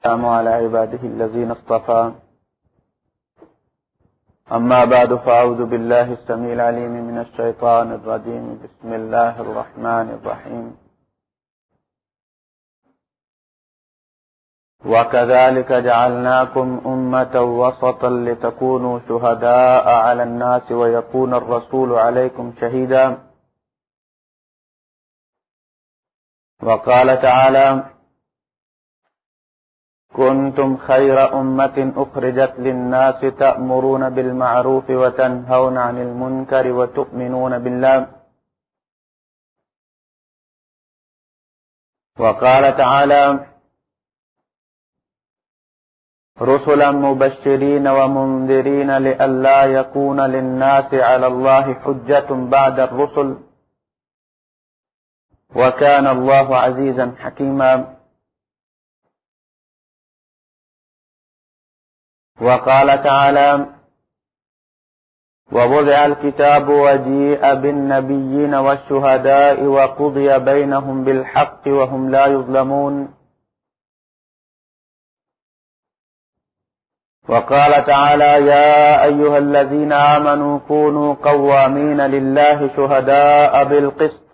السلام على عباده الذين اصطفى. أما بعد، فأعوذ بالله السميع العليم من الشيطان الرجيم. بسم الله الرحمن الرحيم. وكذلك جعلناكم أمة وسطا لتكونوا شهداء على الناس ويكون الرسول عليكم شهيدا. وقال تعالى كنتم خير أمة أخرجت للناس تأمرون بالمعروف وتنهون عن المنكر وتؤمنون بالله. وقال تعالى رسلا مبشرين ومنذرين لألا يكون للناس على الله حجة بعد الرسل. وكان الله عزيزا حكيما. وقال تعالى ووضع الكتاب وجيء بالنبيين والشهداء وقضي بينهم بالحق وهم لا يظلمون. وقال تعالى يا أيها الذين آمنوا كونوا قوامين لله شهداء بالقسط.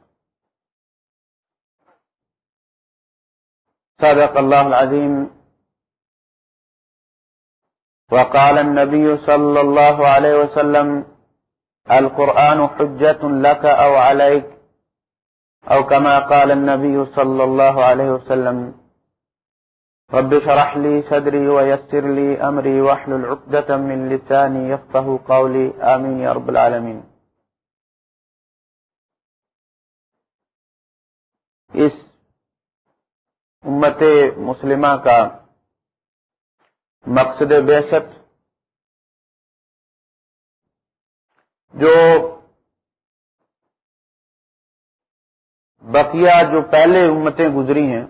صدق الله العظيم. وقال النبي صلى الله عليه وسلم، القرآن حجة لك أو عليك، أو كما قال النبي صلى الله عليه وسلم، رب شرح لي صدري ويسر لي أمري وحل العقدة من لساني يفته قولي، آمين يا رب العالمين. اس امت مسلمہ کا مقصد بیست جو بقیہ جو پہلے امتیں گزری ہیں،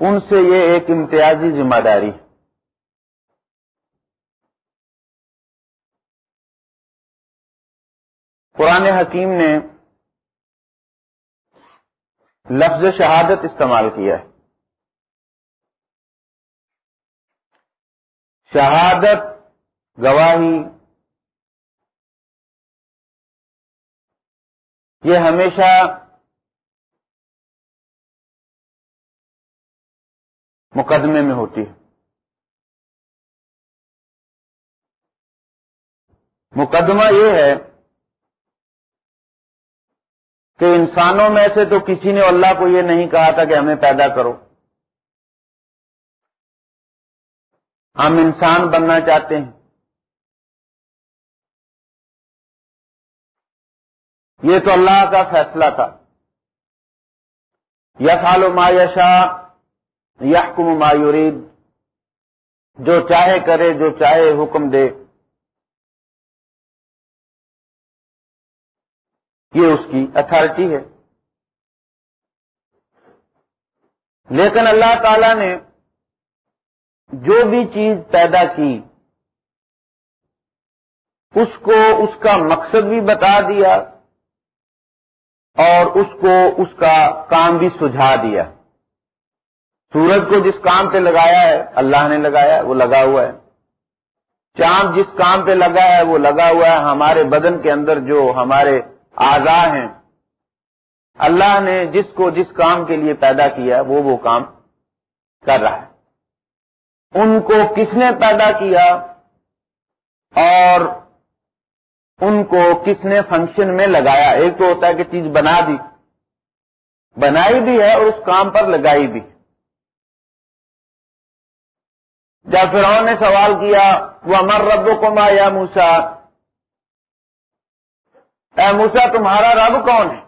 ان سے یہ ایک امتیازی ذمہ داری قرآن حکیم نے لفظ شہادت استعمال کیا ہے۔ شہادت گواہی۔ یہ ہمیشہ مقدمے میں ہوتی ہے۔ مقدمہ یہ ہے کہ انسانوں میں سے تو کسی نے اللہ کو یہ نہیں کہا تھا کہ ہمیں پیدا کرو۔ ہم انسان بننا چاہتے ہیں۔ یہ تو اللہ کا فیصلہ تھا۔ یسال ما یشا یحکم ما یرید۔ جو چاہے کرے، جو چاہے حکم دے۔ یہ اس کی اتارٹی ہے۔ لیکن اللہ تعالی نے جو بھی چیز پیدا کی، اس کو اس کا مقصد بھی بتا دیا اور اس کو اس کا کام بھی سجھا دیا۔ سورج کو جس کام پہ لگایا ہے، اللہ نے لگایا ہے وہ لگا ہوا ہے۔ چاند جس کام پہ لگا ہے، وہ لگا ہوا ہے۔ ہمارے بدن کے اندر جو ہمارے آزا ہیں، اللہ نے جس کو جس کام کے لیے پیدا کیا ہے وہ وہ کام کر رہا ہے۔ ان کو کس نے پیدا کیا اور ان کو کس نے فنکشن میں لگایا؟ ایک تو ہوتا ہے کہ چیز بنا دی۔ بنائی بھی ہے اور اس کام پر لگائی بھی۔ جب فرعون نے سوال کیا وہ امر رب کو ما یا موسا اے موسا تمہارا رب کون ہے؟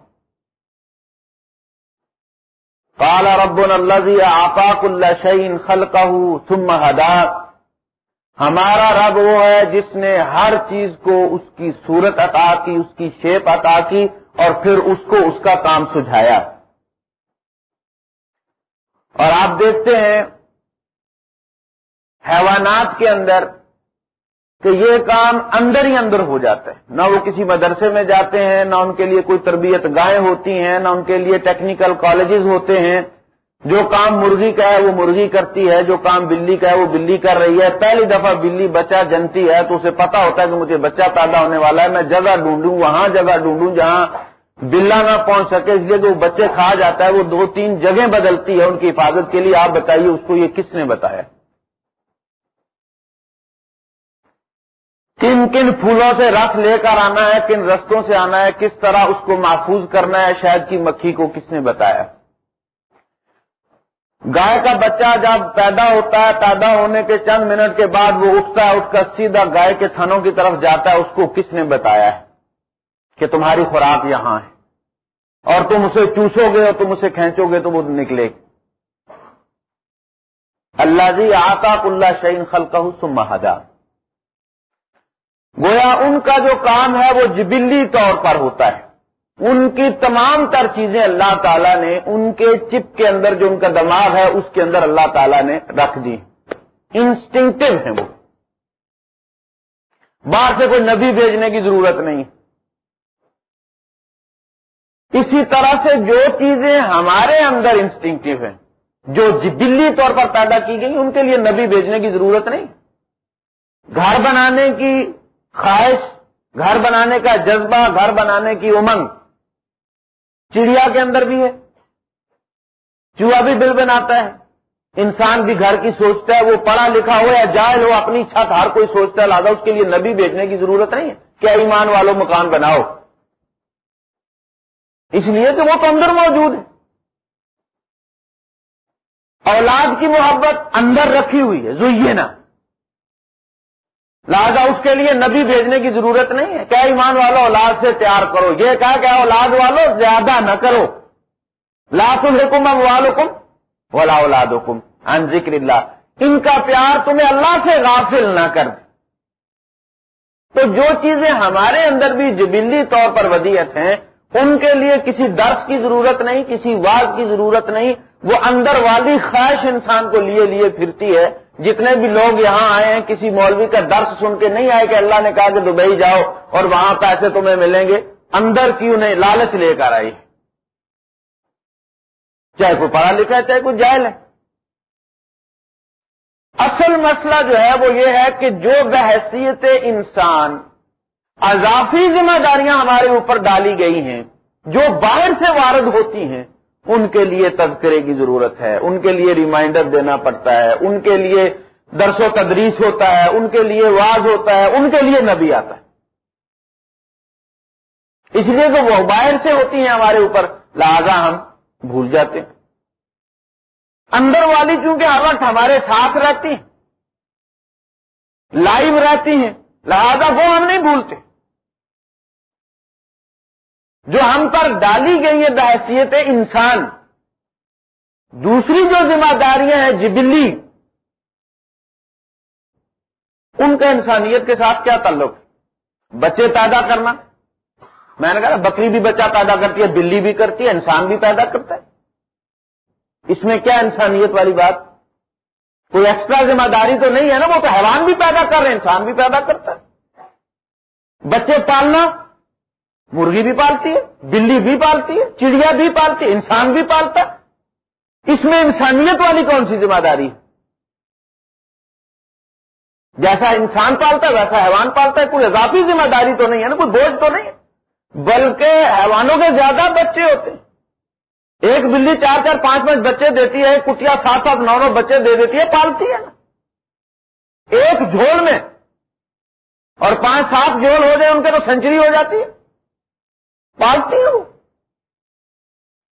کالا رب الزی آپاک اللہ شعین خلقہ ثم ہدا ہمارا رب وہ ہے جس نے ہر چیز کو اس کی صورت عطا کی، اس کی شیپ عطا کی اور پھر اس کو اس کا کام سجھایا۔ اور آپ دیکھتے ہیں حیوانات کے اندر کہ یہ کام اندر ہی اندر ہو جاتا ہے۔ نہ وہ کسی مدرسے میں جاتے ہیں، نہ ان کے لیے کوئی تربیت گائے ہوتی ہیں، نہ ان کے لیے ٹیکنیکل کالجز ہوتے ہیں۔ جو کام مرغی کا ہے، وہ مرغی کرتی ہے۔ جو کام بلی کا ہے، وہ بلی کر رہی ہے۔ پہلی دفعہ بلی بچہ جنتی ہے تو اسے پتا ہوتا ہے کہ مجھے بچہ پیدا ہونے والا ہے، میں جگہ ڈھونڈوں، وہاں جگہ ڈھونڈوں جہاں بلا نہ پہنچ سکے۔ اس لیے کہ وہ بچے کھا جاتا ہے، وہ دو تین جگہ بدلتی ہے۔ ان کی حفاظت کے لیے آپ بتائیے، اس کو یہ کس نے بتایا؟ کن کن پھولوں سے رس لے کر آنا ہے، کن رستوں سے آنا ہے، کس طرح اس کو محفوظ کرنا ہے، شاید کی مکھی کو کس نے بتایا۔ گائے کا بچہ جب پیدا ہوتا ہے، پیدا ہونے کے چند منٹ کے بعد وہ اٹھتا ہے، اٹھ کر سیدھا گائے کے تھنوں کی طرف جاتا ہے، اس کو کس نے بتایا ہے؟ کہ تمہاری خوراک یہاں ہے۔ اور تم اسے چوسو گے اور تم اسے کھینچو گے تو وہ نکلے گی۔ اللہ جی آتا کلّا شعین خلقہ سمہدا گویا ان کا جو کام ہے وہ جبلی طور پر ہوتا ہے۔ ان کی تمام تر چیزیں اللہ تعالیٰ نے ان کے چپ کے اندر جو ان کا دماغ ہے اس کے اندر اللہ تعالیٰ نے رکھ دی۔ انسٹنگٹو ہیں وہ۔ باہر سے کوئی نبی بھیجنے کی ضرورت نہیں۔ اسی طرح سے جو چیزیں ہمارے اندر انسٹنگٹو ہیں، جو جبلی طور پر پیدا کی گئی، ان کے لیے نبی بھیجنے کی ضرورت نہیں۔ گھر بنانے کی خواہش، گھر بنانے کا جذبہ، گھر بنانے کی امنگ۔ چڑیا کے اندر بھی ہے۔ چوہا بھی بل بناتا ہے۔ انسان بھی گھر کی سوچتا ہے، وہ پڑھا لکھا ہو یا جائل ہو، اپنی چھت ہر کوئی سوچتا ہے، لہٰذا اس کے لیے نبی بیچنے کی ضرورت نہیں ہے۔ کیا ایمان والوں مکان بناؤ؟ اس لیے کہ وہ تو اندر موجود ہے۔ اولاد کی محبت اندر رکھی ہوئی ہے، زوئیے نا۔ لہذا اس کے لیے نبی بھیجنے کی ضرورت نہیں ہے۔ کیا ایمان والو، اولاد سے تیار کرو۔ یہ کہا کہ اولاد والو، زیادہ نہ کرو۔ لاس الحکم والم ولا اولاد حکم ان ذکر اللہ۔ ان کا پیار تمہیں اللہ سے غافل نہ کر دے۔ تو جو چیزیں ہمارے اندر بھی جبلی طور پر ودیت ہیں، ان کے لیے کسی درس کی ضرورت نہیں، کسی واز کی ضرورت نہیں۔ وہ اندر والی خواہش انسان کو لیے لیے پھرتی ہے۔ جتنے بھی لوگ یہاں آئے ہیں، کسی مولوی کا درس سن کے نہیں آئے کہ اللہ نے کہا کہ دبئی جاؤ اور وہاں پیسے تمہیں ملیں گے، اندر کیوں نہیں لالچ لے کر آئی۔ چاہے کوئی پڑھا لکھا ہے، چاہے کوئی جائل ہے۔ اصل مسئلہ جو ہے، وہ یہ ہے کہ جو بحثیت انسان، اضافی ذمہ داریاں ہمارے اوپر ڈالی گئی ہیں، جو باہر سے وارد ہوتی ہیں ان کے لیے تذکرے کی ضرورت ہے، ان کے لیے ریمائنڈر دینا پڑتا ہے، ان کے لیے درس و تدریس ہوتا ہے، ان کے لیے واز ہوتا ہے، ان کے لیے نبی آتا ہے۔ اس لیے کہ وہ باہر سے ہوتی ہیں ہمارے اوپر، لہذا ہم بھول جاتے ہیں۔ اندر والی چونکہ ہر وقت ہمارے ساتھ رہتی ہیں، لائیو رہتی ہیں، لہذا وہ ہم نہیں بھولتے۔ جو ہم پر ڈالی گئی ہے بحثیت انسان۔ دوسری جو ذمہ داریاں ہیں جبلی، ان کا انسانیت کے ساتھ کیا تعلق؟ ہے بچے پیدا کرنا۔ میں نے کہا بکری بھی بچہ پیدا کرتی ہے، بلی بھی کرتی ہے، انسان بھی پیدا کرتا ہے۔ اس میں کیا انسانیت والی بات؟ کوئی ایکسٹرا ذمہ داری تو نہیں ہے نا، وہ تو حیوان بھی پیدا کر رہے ہیں، انسان بھی پیدا کرتا ہے۔ بچے پالنا مرغی بھی پالتی ہے، بلی بھی پالتی ہے، چڑیا بھی پالتی ہے، انسان بھی پالتا ہے۔ اس میں انسانیت والی کون سی ذمہ داری جیسا انسان پالتا ہے، ویسا حیوان پالتا ہے، کوئی اضافی ذمہ داری تو نہیں ہے نا، کوئی بوجھ تو نہیں ہے۔ بلکہ حیوانوں کے زیادہ بچے ہوتے ہیں۔ ایک بلی چار چار پانچ پانچ بچے دیتی ہے کٹیا سات سات نو نو بچے دے دیتی ہے، پالتی ہے نا۔ ایک جھول میں اور پانچ سات جھول ہو جائے، ان کے تو سینچری ہو جاتی ہے۔ پالتی ہو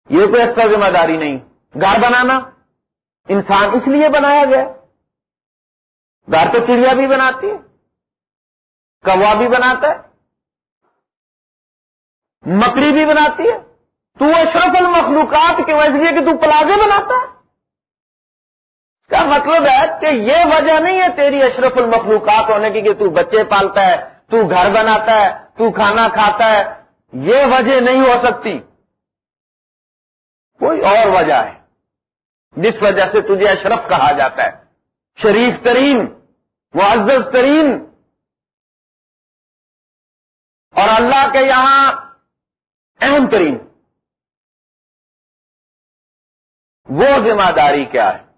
یہ کوئی ایسا ذمہ داری نہیں۔ گھر بنانا۔ انسان اس لیے بنایا گیا۔ گھر تو چڑیا بھی بناتی ہے۔ کوا بھی بناتا ہے۔ مکڑی بھی بناتی ہے۔ تو اشرف المخلوقات کے وجہ کہ تو پلازے بناتا ہے۔ اس کا مطلب ہے کہ یہ وجہ نہیں ہے تیری اشرف المخلوقات ہونے کی کہ تو بچے پالتا ہے، تو گھر بناتا ہے، تو کھانا کھاتا ہے یہ وجہ نہیں ہو سکتی۔ کوئی اور وجہ ہے۔ جس وجہ سے تجھے اشرف کہا جاتا ہے۔ شریف ترین، معزز ترین۔ اور اللہ کے یہاں اہم ترین۔ وہ ذمہ داری کیا ہے؟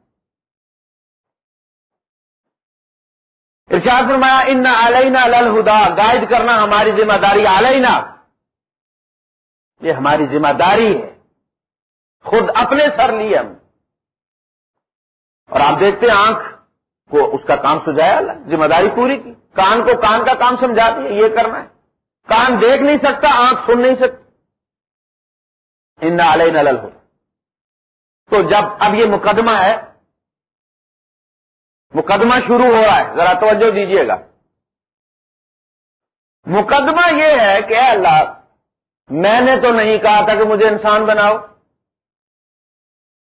ارشاد فرمایا، ان علینا الہدا گائیڈ کرنا ہماری ذمہ داری علینا یہ ہماری ذمہ داری ہے۔ خود اپنے سر لیے ہم۔ اور آپ دیکھتے ہیں آنکھ کو اس کا کام سجایا اللہ ذمہ داری پوری کی۔ کان کو کان کا کام سمجھا دیا، یہ کرنا ہے۔ کان دیکھ نہیں سکتا، آنکھ سن نہیں سکتی ان علیہ نل ہو تو جب اب یہ مقدمہ ہے، مقدمہ شروع ہو رہا ہے، ذرا توجہ دیجیے گا۔ مقدمہ یہ ہے کہ اے اللہ میں نے تو نہیں کہا تھا کہ مجھے انسان بناؤ۔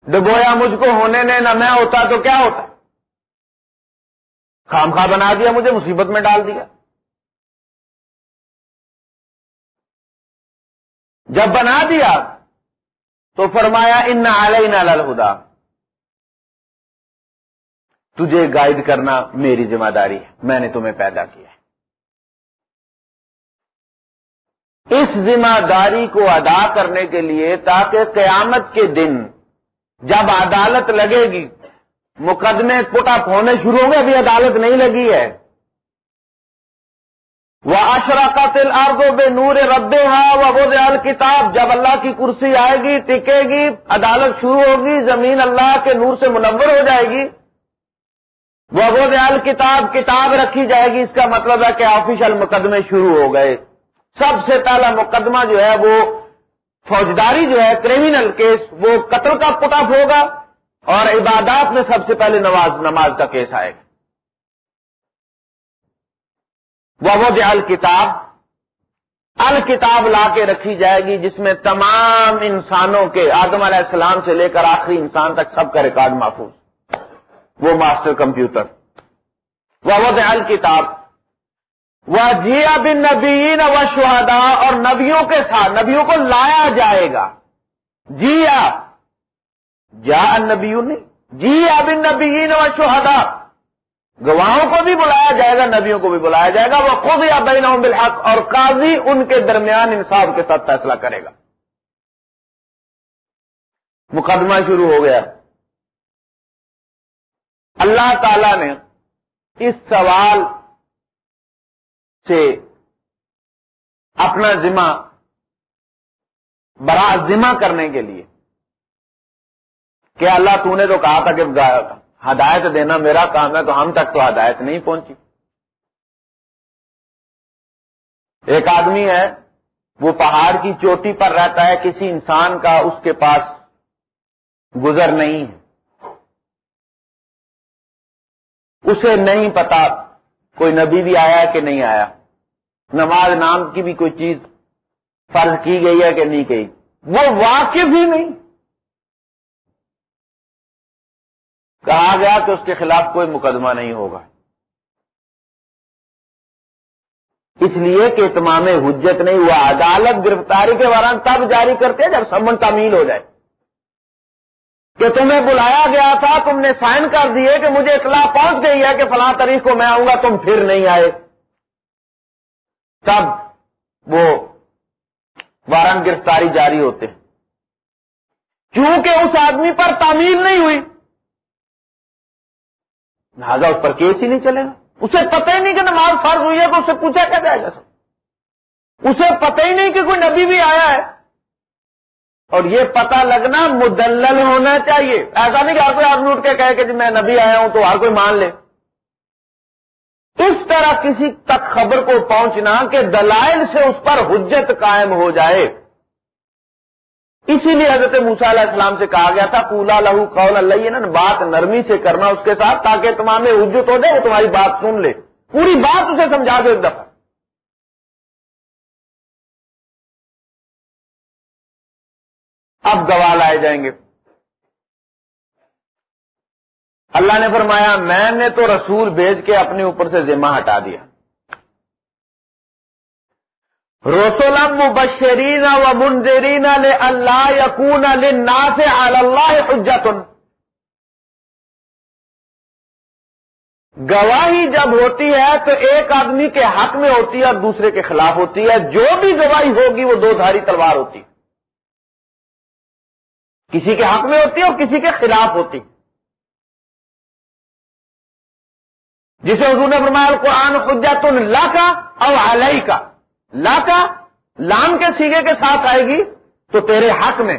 ڈبویا مجھ کو ہونے نے نہ میں ہوتا تو کیا ہوتا؟ خام خواہ بنا دیا، مجھے مصیبت میں ڈال دیا۔ جب بنا دیا تو فرمایا، ان علیہ نہ الہدا تجھے گائیڈ کرنا میری ذمہ داری ہے، میں نے تمہیں پیدا کیا اس ذمہ داری کو ادا کرنے کے لیے تاکہ قیامت کے دن جب عدالت لگے گی، مقدمے پٹ اپ ہونے شروع ہوں گے، ابھی عدالت نہیں لگی ہے۔ وہ اشرا کا تل آردو بے نور رب ہاں وہ کتاب جب اللہ کی کرسی آئے گی، ٹکے گی، عدالت شروع ہوگی، زمین اللہ کے نور سے منور ہو جائے گی۔ وہ کتاب کتاب رکھی جائے گی۔ اس کا مطلب ہے کہ آفیشل مقدمے شروع ہو گئے۔ سب سے پہلا مقدمہ جو ہے وہ فوجداری جو ہے کریمنل کیس وہ قتل کا پٹ اپ ہوگا اور عبادات میں سب سے پہلے نماز نماز کا کیس آئے گا۔ وہ دیال کتاب الکتاب لا کے رکھی جائے گی جس میں تمام انسانوں کے، آدم علیہ السلام سے لے کر آخری انسان تک سب کا ریکارڈ محفوظ۔ وہ ماسٹر کمپیوٹر۔ وہ الکتاب وہ بن نبین و شہدا اور نبیوں کے ساتھ، نبیوں کو لایا جائے گا۔ جیا جا نبیوں نے۔ جی بن نبیین و شہدا گواہوں کو بھی بلایا جائے گا، نبیوں کو بھی بلایا جائے گا۔ وہ خود یا بین بالحق اور قاضی ان کے درمیان انصاف کے ساتھ فیصلہ کرے گا۔ مقدمہ شروع ہو گیا۔ اللہ تعالی نے اس سوال سے اپنا ذمہ برا ذمہ کرنے کے لیے کہ اللہ تو نے تو کہا تھا کہ ہدایت دینا میرا کام ہے تو ہم تک تو ہدایت نہیں پہنچی۔ ایک آدمی ہے، وہ پہاڑ کی چوٹی پر رہتا ہے، کسی انسان کا اس کے پاس گزر نہیں ہے۔ اسے نہیں پتا، کوئی نبی بھی آیا کہ نہیں آیا۔ نماز نام کی بھی کوئی چیز فرض کی گئی ہے کہ نہیں کہی وہ واقف ہی نہیں۔ کہا گیا کہ اس کے خلاف کوئی مقدمہ نہیں ہوگا۔ اس لیے کہ تمام حجت نہیں ہوا، عدالت گرفتاری کے بارے تب جاری کرتے جب سمن تعمیل ہو جائے۔ کہ تمہیں بلایا گیا تھا، تم نے سائن کر دیے کہ مجھے اطلاع پہنچ گئی ہے کہ فلاں تاریخ کو میں آؤں گا، تم پھر نہیں آئے۔ تب وہ وارن گرفتاری جاری ہوتے ہیں۔ کیونکہ اس آدمی پر تعمیل نہیں ہوئی۔ لہٰذا اس پر کیس ہی نہیں چلے گا۔ اسے پتہ ہی نہیں کہ نماز فرض ہوئی ہے تو اسے پوچھا کیا جائے گا۔ سر اسے پتہ ہی نہیں کہ کوئی نبی بھی آیا ہے۔ اور یہ پتہ لگنا مدلل ہونا چاہیے۔ ایسا نہیں کہ ہر کوئی آدمی اٹھ کے کہے کہ جی میں نبی آیا ہوں تو ہر کوئی مان لے۔ اس طرح کسی تک خبر کو پہنچنا کہ دلائل سے اس پر حجت قائم ہو جائے۔ اسی لیے حضرت موسا علیہ السلام سے کہا گیا تھا کولا لہو قول اللہ بات نرمی سے کرنا اس کے ساتھ تاکہ تمام حجت ہو جائے وہ تمہاری بات سن لے۔ پوری بات اسے سمجھا دو ایک دفعہ۔ اب گواہ لائے جائیں گے۔ اللہ نے فرمایا، میں نے تو رسول بھیج کے اپنے اوپر سے ذمہ ہٹا دیا۔ رسولم مبشرین و منظرین اللہ یقون نا سے اللہ حجت گواہی جب ہوتی ہے تو ایک آدمی کے حق میں ہوتی ہے اور دوسرے کے خلاف ہوتی ہے۔ جو بھی گواہی ہوگی وہ دو دھاری تلوار ہوتی۔ ہے کسی کے حق میں ہوتی ہے اور کسی کے خلاف ہوتی۔ جسے حضور نے فرمایا قرآن خجا تن لا کا اور علیہ کا لا کا لام کے سیگے کے ساتھ آئے گی تو تیرے حق میں۔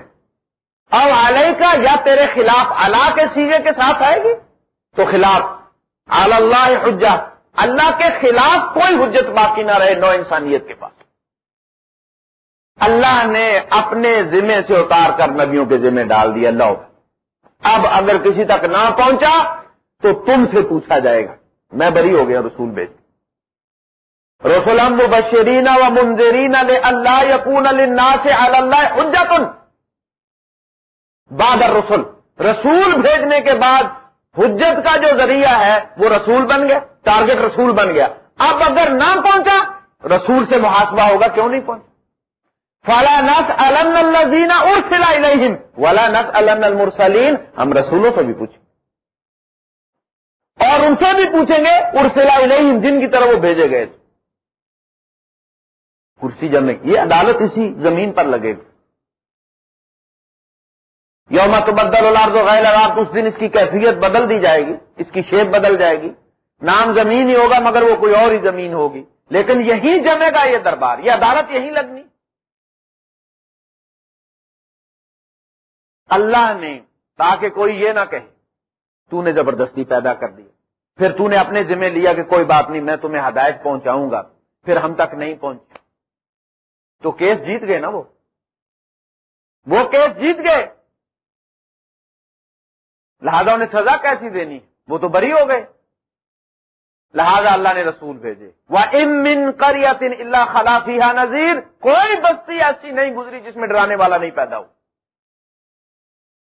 اور علیہ کا یا تیرے خلاف اللہ کے سیگے کے ساتھ آئے گی تو خلاف۔ اللہ حجا اللہ کے خلاف کوئی حجت باقی نہ رہے، نو انسانیت کے پاس۔ اللہ نے اپنے ذمے سے اتار کر نبیوں کے ذمے ڈال دیا اللہ اب اگر کسی تک نہ پہنچا تو تم سے پوچھا جائے گا۔ میں بری ہو گیا رسول بیچ رسول بشرین و منظرین اللہ یقون سے اللہ حجت بعد رسول رسول بھیجنے کے بعد حجت کا جو ذریعہ ہے، وہ رسول بن گیا ٹارگٹ رسول بن گیا۔ اب اگر نہ پہنچا، رسول سے محاسبہ ہوگا، کیوں نہیں پہنچا؟ فلا نس الزین اور سلائی نہیں ولا نس المرسلین۔ ہم رسولوں سے بھی پوچھیں۔ اور ان سے بھی پوچھیں گے ارسلا نہیں جن کی طرف وہ بھیجے گئے تھے۔ کرسی جمع۔ یہ عدالت اسی زمین پر لگے گی۔ یوم تو بدل الارض غیر الارض، اس دن اس کی کیفیت بدل دی جائے گی، اس کی شیپ بدل جائے گی۔ نام زمین ہی ہوگا، مگر وہ کوئی اور ہی زمین ہوگی۔ لیکن یہی جمے گا یہ دربار، یہ عدالت یہی لگنی۔ اللہ نے تاکہ کوئی یہ نہ کہے تو نے زبردستی پیدا کر دی۔ پھر تو نے اپنے ذمہ لیا کہ کوئی بات نہیں، میں تمہیں ہدایت پہنچاؤں گا۔ پھر ہم تک نہیں پہنچ تو کیس جیت گئے نا وہ؟ وہ کیس جیت گئے۔ لہذا انہیں سزا کیسی دینی؟ وہ تو بری ہو گئے۔ لہذا اللہ نے رسول بھیجے۔ وہ امن کر یا تین اللہ خلافی نذیر کوئی بستی ایسی نہیں گزری جس میں ڈرانے والا نہیں پیدا ہو۔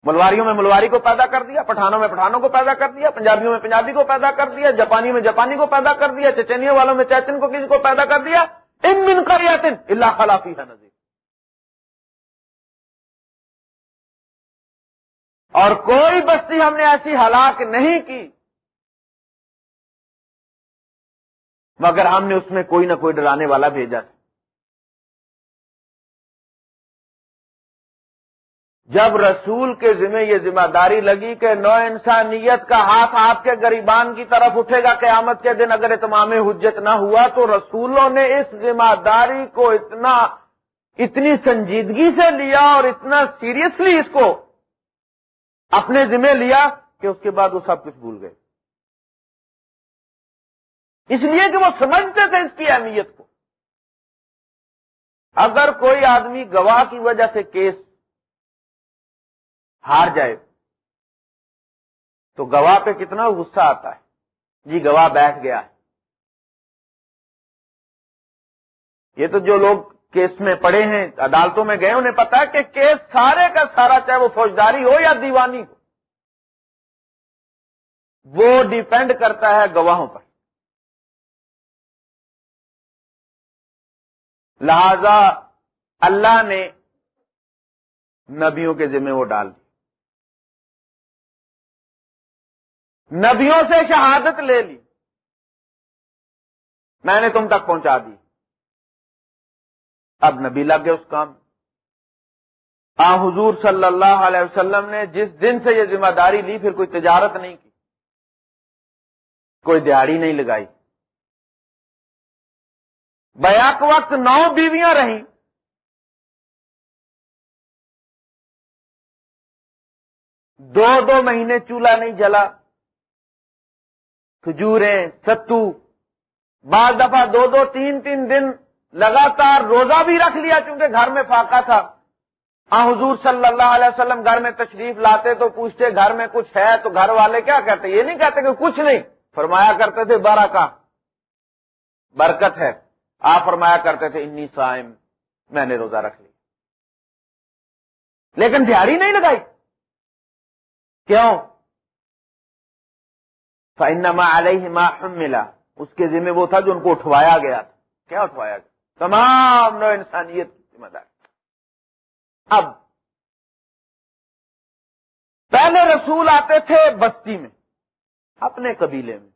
ملواریوں میں ملواری کو پیدا کر دیا، پٹھانوں میں پٹھانوں کو پیدا کر دیا، پنجابیوں میں پنجابی کو پیدا کر دیا، جاپانی میں جاپانی کو پیدا کر دیا، چچنیوں والوں میں چیچن کو کسی کو پیدا کر دیا۔ امن کر یا تین اللہ خلافی نذیر۔ اور کوئی بستی ہم نے ایسی ہلاک نہیں کی۔ مگر ہم نے اس میں کوئی نہ کوئی ڈرانے والا بھیجا۔ تھا جب رسول کے ذمہ یہ ذمہ داری لگی کہ نو انسانیت کا ہاتھ آپ کے گریبان کی طرف اٹھے گا قیامت کے دن اگر اتمام حجت نہ ہوا تو رسولوں نے اس ذمہ داری کو اتنا اتنی سنجیدگی سے لیا اور اتنا سیریسلی اس کو اپنے ذمہ لیا کہ اس کے بعد وہ سب کچھ بھول گئے۔ اس لیے کہ وہ سمجھتے تھے اس کی اہمیت کو۔ اگر کوئی آدمی گواہ کی وجہ سے کیس ہار جائے۔ تو گواہ پہ کتنا غصہ آتا ہے۔ جی گواہ بیٹھ گیا۔ ہے یہ تو جو لوگ کیس میں پڑے ہیں، عدالتوں میں گئے، انہیں پتا ہے کہ کیس سارے کا سارا، چاہے وہ فوجداری ہو یا دیوانی ہو، وہ ڈیپینڈ کرتا ہے گواہوں پر۔ لہذا اللہ نے نبیوں کے ذمہ وہ ڈال دی۔ نبیوں سے شہادت لے لی۔ میں نے تم تک پہنچا دی۔ اب نبی لگ گئے اس کام۔ آ، حضور صلی اللہ علیہ وسلم نے جس دن سے یہ ذمہ داری لی، پھر کوئی تجارت نہیں کی۔ کوئی دیہڑی نہیں لگائی۔ بیاک وقت نو بیویاں رہیں۔ دو دو مہینے چولہا نہیں جلا۔ کھجوریں، ستو۔ بعض دفعہ دو دو تین تین دن لگاتار روزہ بھی رکھ لیا چونکہ گھر میں فاقہ تھا۔ ہاں حضور صلی اللہ علیہ وسلم گھر میں تشریف لاتے تو پوچھتے، گھر میں کچھ ہے؟ تو گھر والے کیا کہتے؟ یہ نہیں کہتے کہ کچھ نہیں۔ فرمایا کرتے تھے بارہ کا برکت ہے۔ آپ فرمایا کرتے تھے، انی سائم میں نے روزہ رکھ لی لیکن دیہڑی نہیں لگائی۔ کیوں؟ فنما علیہ ما ملا اس کے ذمہ وہ تھا جو ان کو اٹھوایا گیا تھا۔ کیا اٹھوایا گیا؟ تمام نو انسانیت کی ذمہ داری۔ اب، پہلے رسول آتے تھے بستی میں، اپنے قبیلے میں۔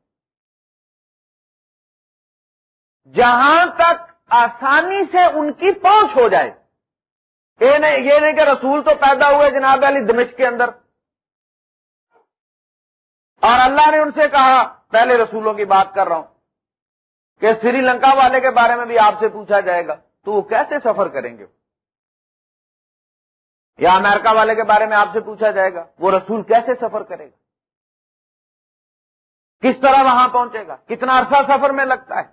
جہاں تک آسانی سے ان کی پہنچ ہو جائے۔ یہ نہیں کہ رسول تو پیدا ہوئے جناب علی دمش کے اندر۔ اور اللہ نے ان سے کہا، پہلے رسولوں کی بات کر رہا ہوں کہ سری لنکا والے کے بارے میں بھی آپ سے پوچھا جائے گا۔ تو وہ کیسے سفر کریں گے؟ یا امریکہ والے کے بارے میں آپ سے پوچھا جائے گا، وہ رسول کیسے سفر کرے گا؟ کس طرح وہاں پہنچے گا؟ کتنا عرصہ سفر میں لگتا ہے؟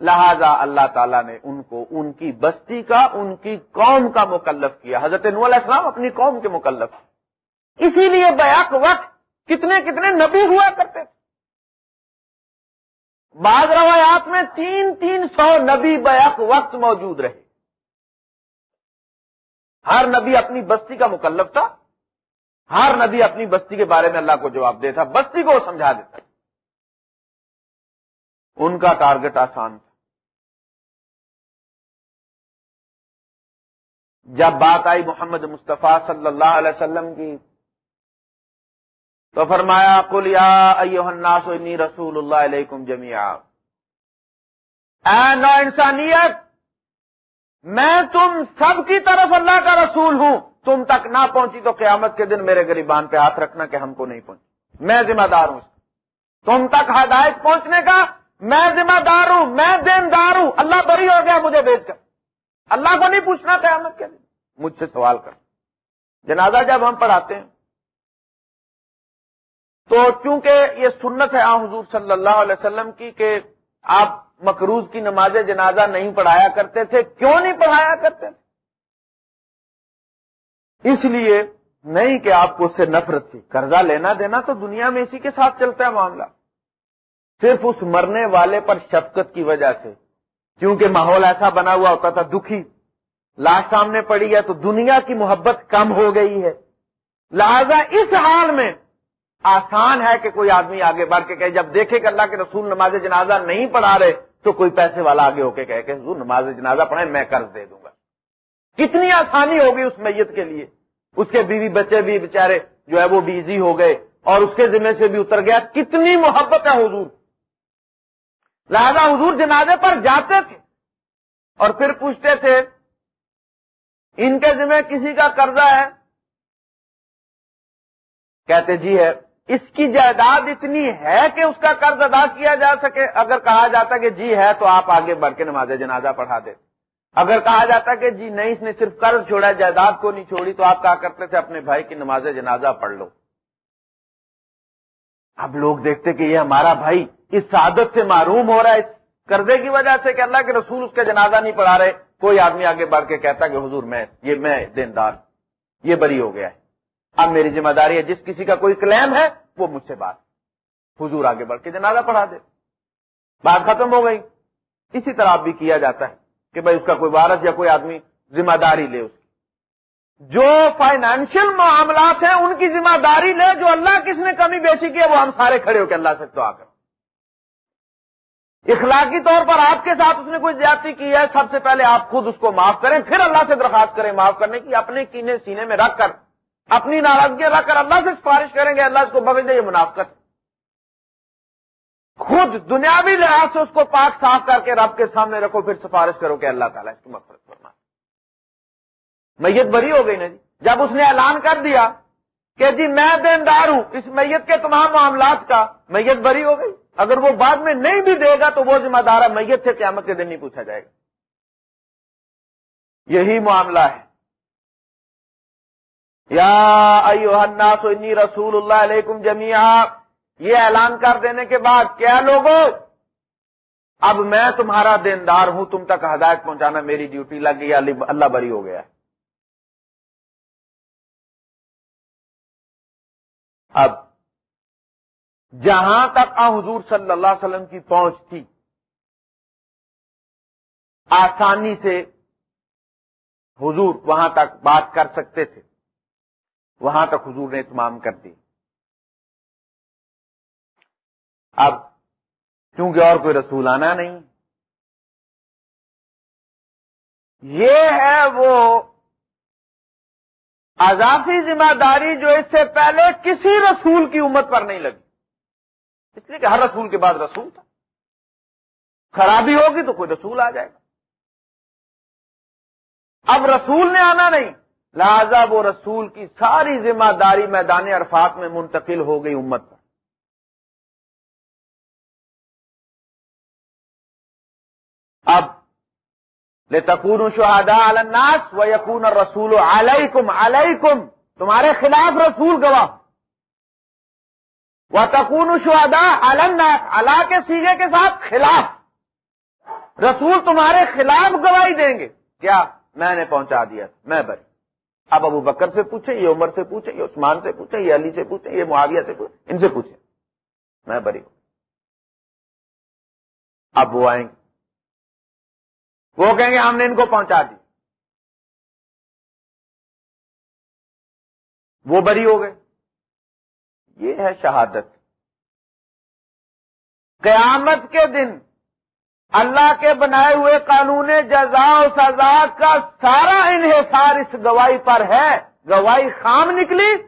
لہذا اللہ تعالیٰ نے ان کو ان کی بستی کا، ان کی قوم کا مکلف کیا۔ حضرت نو علیہ السلام اپنی قوم کے مکلف اسی لیے بیک وقت کتنے کتنے نبی ہوا کرتے تھے۔ بعض روایات میں تین تین سو نبی بیک وقت موجود رہے۔ ہر نبی اپنی بستی کا مکلف تھا۔ ہر نبی اپنی بستی کے بارے میں اللہ کو جواب دیتا بستی کو سمجھا دیتا۔ ان کا ٹارگٹ آسان تھا۔ جب بات آئی محمد مصطفیٰ صلی اللہ علیہ وسلم کی تو فرمایا کلیا الناس انی رسول اللہ علیکم جمیا اے نو انسانیت میں تم سب کی طرف اللہ کا رسول ہوں۔ تم تک نہ پہنچی تو قیامت کے دن میرے گریبان پہ ہاتھ رکھنا کہ ہم کو نہیں پہنچی۔ میں ذمہ دار ہوں۔ تم تک ہدایت پہنچنے کا میں ذمہ دار ہوں، میں دیندار ہوں۔ اللہ بری ہو گیا مجھے بھیج کر۔ اللہ کو نہیں پوچھنا قیامت کے دن۔ مجھ سے سوال کر۔ جنازہ جب ہم پڑھاتے ہیں تو چونکہ یہ سنت ہے آ حضور صلی اللہ علیہ وسلم کی کہ آپ مقروض کی نماز جنازہ نہیں پڑھایا کرتے تھے، کیوں نہیں پڑھایا کرتے تھے؟ اس لیے نہیں کہ آپ کو اس سے نفرت تھی۔ قرضہ لینا دینا تو دنیا میں اسی کے ساتھ چلتا ہے معاملہ۔ صرف اس مرنے والے پر شفقت کی وجہ سے۔ کیونکہ ماحول ایسا بنا ہوا ہوتا تھا، دکھی۔ لاش سامنے پڑی ہے تو دنیا کی محبت کم ہو گئی ہے۔ لہذا اس حال میں آسان ہے کہ کوئی آدمی آگے بڑھ کے کہے، جب دیکھے کہ اللہ کے رسول نماز جنازہ نہیں پڑھا رہے، تو کوئی پیسے والا آگے ہو کے کہے کہ حضور نماز جنازہ پڑھے میں قرض دے دوں گا۔ کتنی آسانی ہوگی اس میت کے لیے۔ اس کے بیوی بچے بھی بےچارے جو ہے وہ بیزی ہو گئے اور اس کے ذمہ سے بھی اتر گیا۔ کتنی محبت ہے حضور۔ لہذا حضور جنازے پر جاتے تھے اور پھر پوچھتے تھے، ان کے ذمہ کسی کا قرضہ ہے؟ کہتے جی ہے۔ اس کی جائیداد اتنی ہے کہ اس کا قرض ادا کیا جا سکے۔ اگر کہا جاتا کہ جی ہے تو آپ آگے بڑھ کے نماز جنازہ پڑھا دیں۔ اگر کہا جاتا کہ جی نہیں، اس نے صرف قرض چھوڑا جائیداد کو نہیں چھوڑی، تو آپ کہا کرتے تھے؟ اپنے بھائی کی نماز جنازہ پڑھ لو۔ اب لوگ دیکھتے کہ یہ ہمارا بھائی اس سعادت سے معروم ہو رہا ہے، اس قرضے کی وجہ سے کہ اللہ کے رسول اس کا جنازہ نہیں پڑھا رہے۔ کوئی آدمی آگے بڑھ کے کہتا کہ حضور میں، یہ میں دیندار، یہ بری ہو گیا ہے۔ اب میری ذمہ داری ہے، جس کسی کا کوئی کلیم ہے، وہ مجھ سے بات۔ حضور آگے بڑھ کے جنازہ پڑھا دے۔ بات ختم ہو گئی۔ اسی طرح بھی کیا جاتا ہے کہ بھائی اس کا کوئی وارث یا کوئی آدمی ذمہ داری لے اس کی۔ جو فائنینشیل معاملات ہیں، ان کی ذمہ داری لے، جو اللہ کس نے کمی بیچی کی ہے، وہ ہم سارے کھڑے ہو کے اللہ سے تو آ کر اخلاقی طور پر آپ کے ساتھ اس نے کوئی زیادتی کی ہے، سب سے پہلے آپ خود اس کو معاف کریں، پھر اللہ سے درخواست کریں معاف کرنے کی، اپنے کینے سینے میں رکھ کر اپنی ناراضگی رکھ کر، اللہ سے سفارش کریں گے، اللہ اس کو بغل یہ منافقت۔ خود دنیاوی لحاظ سے اس کو پاک صاف کر کے رب کے سامنے رکھو، پھر سفارش کرو کہ اللہ تعالیٰ اس کی مفرت کرنا میت بری ہو گئی نا جی؟ جب اس نے اعلان کر دیا کہ جی میں دیندار ہوں، اس میت کے تمام معاملات کا میت بری ہو گئی۔ اگر وہ بعد میں نہیں بھی دے گا تو وہ ذمہ دار ہے، میت سے قیامت کے دن نہیں پوچھا جائے گا۔ یہی معاملہ ہے۔ یا الناس انی رسول اللہ علیکم جمیا یہ اعلان کر دینے کے بعد کیا لوگوں اب میں تمہارا دیندار ہوں، تم تک ہدایت پہنچانا میری ڈیوٹی لگ گئی اللہ بری ہو گیا۔ اب، جہاں تک آ حضور صلی اللہ علیہ وسلم کی پہنچ تھی، آسانی سے حضور وہاں تک بات کر سکتے تھے۔ وہاں تک حضور نے اتمام کر دی۔ اب کیونکہ اور کوئی رسول آنا نہیں، یہ ہے وہ اضافی ذمہ داری جو اس سے پہلے کسی رسول کی امت پر نہیں لگی۔ اس لیے کہ ہر رسول کے بعد رسول تھا۔ خرابی ہوگی تو کوئی رسول آ جائے گا۔ اب رسول نے آنا نہیں۔ لہذا وہ رسول کی ساری ذمہ داری میدان عرفات میں منتقل ہو گئی امت پر۔ اب لے تکون شہادا الناس و یقون رسول علیکم علیکم، تمہارے خلاف رسول گواہ۔ وہ تکون شہدا الناس اللہ کے سیگے کے ساتھ خلاف۔ رسول تمہارے خلاف گواہی دیں گے۔ کیا؟ میں نے پہنچا دیا۔ میں بری۔ اب ابو بکر سے پوچھیں، یہ عمر سے پوچھیں، یہ عثمان سے پوچھیں، یہ علی سے پوچھیں، یہ معاویہ سے پوچھیں، ان سے پوچھیں۔ میں بری ہوں۔ اب وہ آئیں گے۔ وہ کہیں گے، ہم نے ان کو پہنچا دی۔ وہ بری ہو گئے۔ یہ ہے شہادت۔ قیامت کے دن اللہ کے بنائے ہوئے قانون جزا و سزا کا سارا انحصار اس گواہی پر ہے۔ گواہی خام نکلی،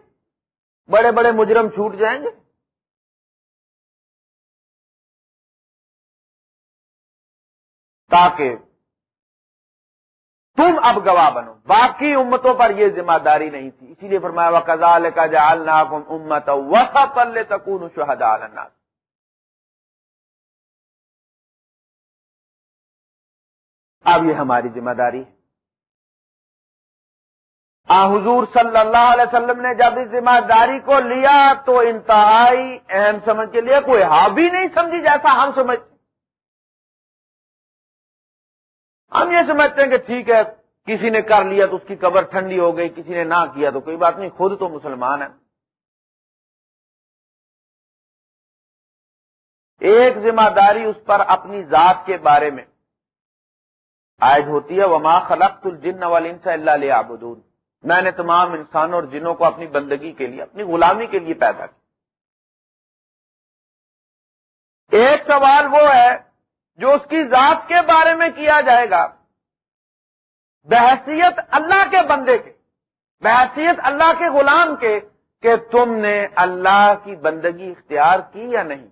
بڑے بڑے مجرم چھوٹ جائیں گے۔ تاکہ تم اب گواہ بنو۔ باقی امتوں پر یہ ذمہ داری نہیں تھی۔ اسی لیے فرمایا وہ کزال کا جال ناکم امت وسا پلے تکون شہدا الناس۔ اب یہ ہماری ذمہ داری ہے۔ آ، حضور صلی اللہ علیہ وسلم نے جب اس ذمہ داری کو لیا تو انتہائی اہم سمجھ کے لیے کوئی ہابی نہیں سمجھی جیسا ہم سمجھتے ہم یہ سمجھتے ہیں کہ ٹھیک ہے، کسی نے کر لیا تو اس کی قبر ٹھنڈی ہو گئی، کسی نے نہ کیا تو کوئی بات نہیں، خود تو مسلمان ہے ایک ذمہ داری اس پر اپنی ذات کے بارے میں۔ عائد ہوتی ہے، وما خلق الجن والانس الا ليعبدون۔ میں نے تمام انسانوں اور جنوں کو اپنی بندگی کے لیے، اپنی غلامی کے لیے پیدا کیا ایک سوال وہ ہے جو اس کی ذات کے بارے میں کیا جائے گا۔ بحثیت اللہ کے بندے کے، بحثیت اللہ کے غلام کے کہ تم نے اللہ کی بندگی اختیار کی یا نہیں۔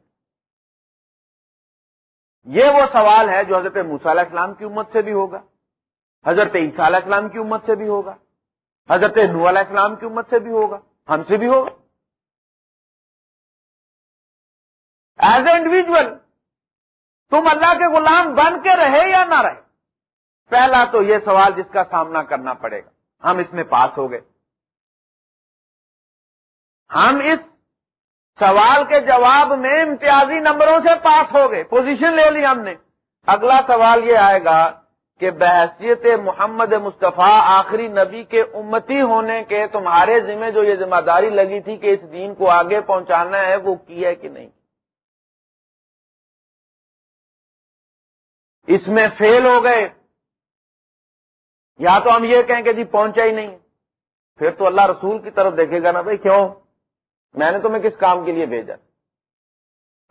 یہ وہ سوال ہے جو حضرت علیہ السلام کی امت سے بھی ہوگا۔ حضرت عیسیٰ علیہ السلام کی امت سے بھی ہوگا۔ حضرت نو علیہ السلام کی امت سے بھی ہوگا۔ ہم سے بھی ہوگا۔ ایز اے انڈیویجل تم اللہ کے غلام بن کے رہے یا نہ رہے؟ پہلا تو یہ سوال جس کا سامنا کرنا پڑے گا۔ ہم اس میں پاس ہو گئے۔ ہم اس سوال کے جواب میں امتیازی نمبروں سے پاس ہو گئے پوزیشن لے لی ہم نے۔ اگلا سوال یہ آئے گا کہ بحثیت محمد مصطفیٰ آخری نبی کے امتی ہونے کے تمہارے ذمہ جو یہ ذمہ داری لگی تھی کہ اس دین کو آگے پہنچانا ہے، وہ کی ہے کہ نہیں؟ اس میں فیل ہو گئے۔ یا تو ہم یہ کہیں کہ جی پہنچا ہی نہیں۔ پھر تو اللہ رسول کی طرف دیکھے گا نا بھائی، کیوں؟ میں نے تمہیں کس کام کے لیے بھیجا؟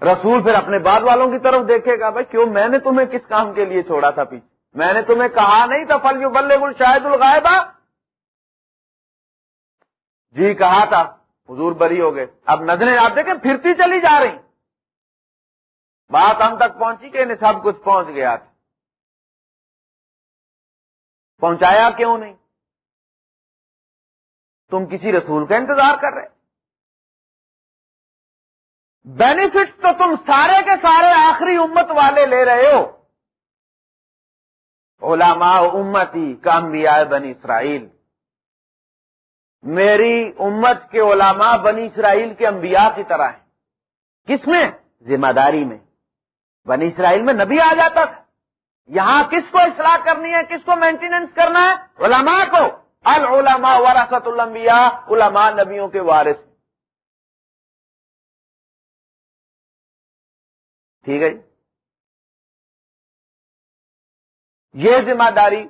رسول پھر اپنے بعد والوں کی طرف دیکھے گا، بھائی کیوں میں نے تمہیں کس کام کے لیے چھوڑا تھا پیچھے؟ میں نے تمہیں کہا نہیں تھا، فل یو بلے گل شاید الغائبہ جی کہا تھا، حضور بری ہو گئے۔ اب نظریں آپ دیکھیں، پھرتی چلی جا رہی۔ بات ہم تک پہنچی کہ انہیں سب کچھ پہنچ گیا تھا۔ پہنچایا کیوں نہیں؟ تم کسی رسول کا انتظار کر رہے۔ بینیفٹ تو تم سارے کے سارے آخری امت والے لے رہے ہو۔ علماء امتی کا انبیاء بنی اسرائیل۔ میری امت کے علماء بنی اسرائیل کے انبیاء کی طرح ہیں۔ کس میں؟ ذمہ داری میں۔ بنی اسرائیل میں نبی آ جاتا تھا۔ یہاں کس کو اصلاح کرنی ہے؟ کس کو مینٹیننس کرنا ہے؟ علماء کو۔ العلماء وراثت الانبیاء، علماء نبیوں کے وارث۔ ٹھیک ہے جی؟ یہ ذمہ داری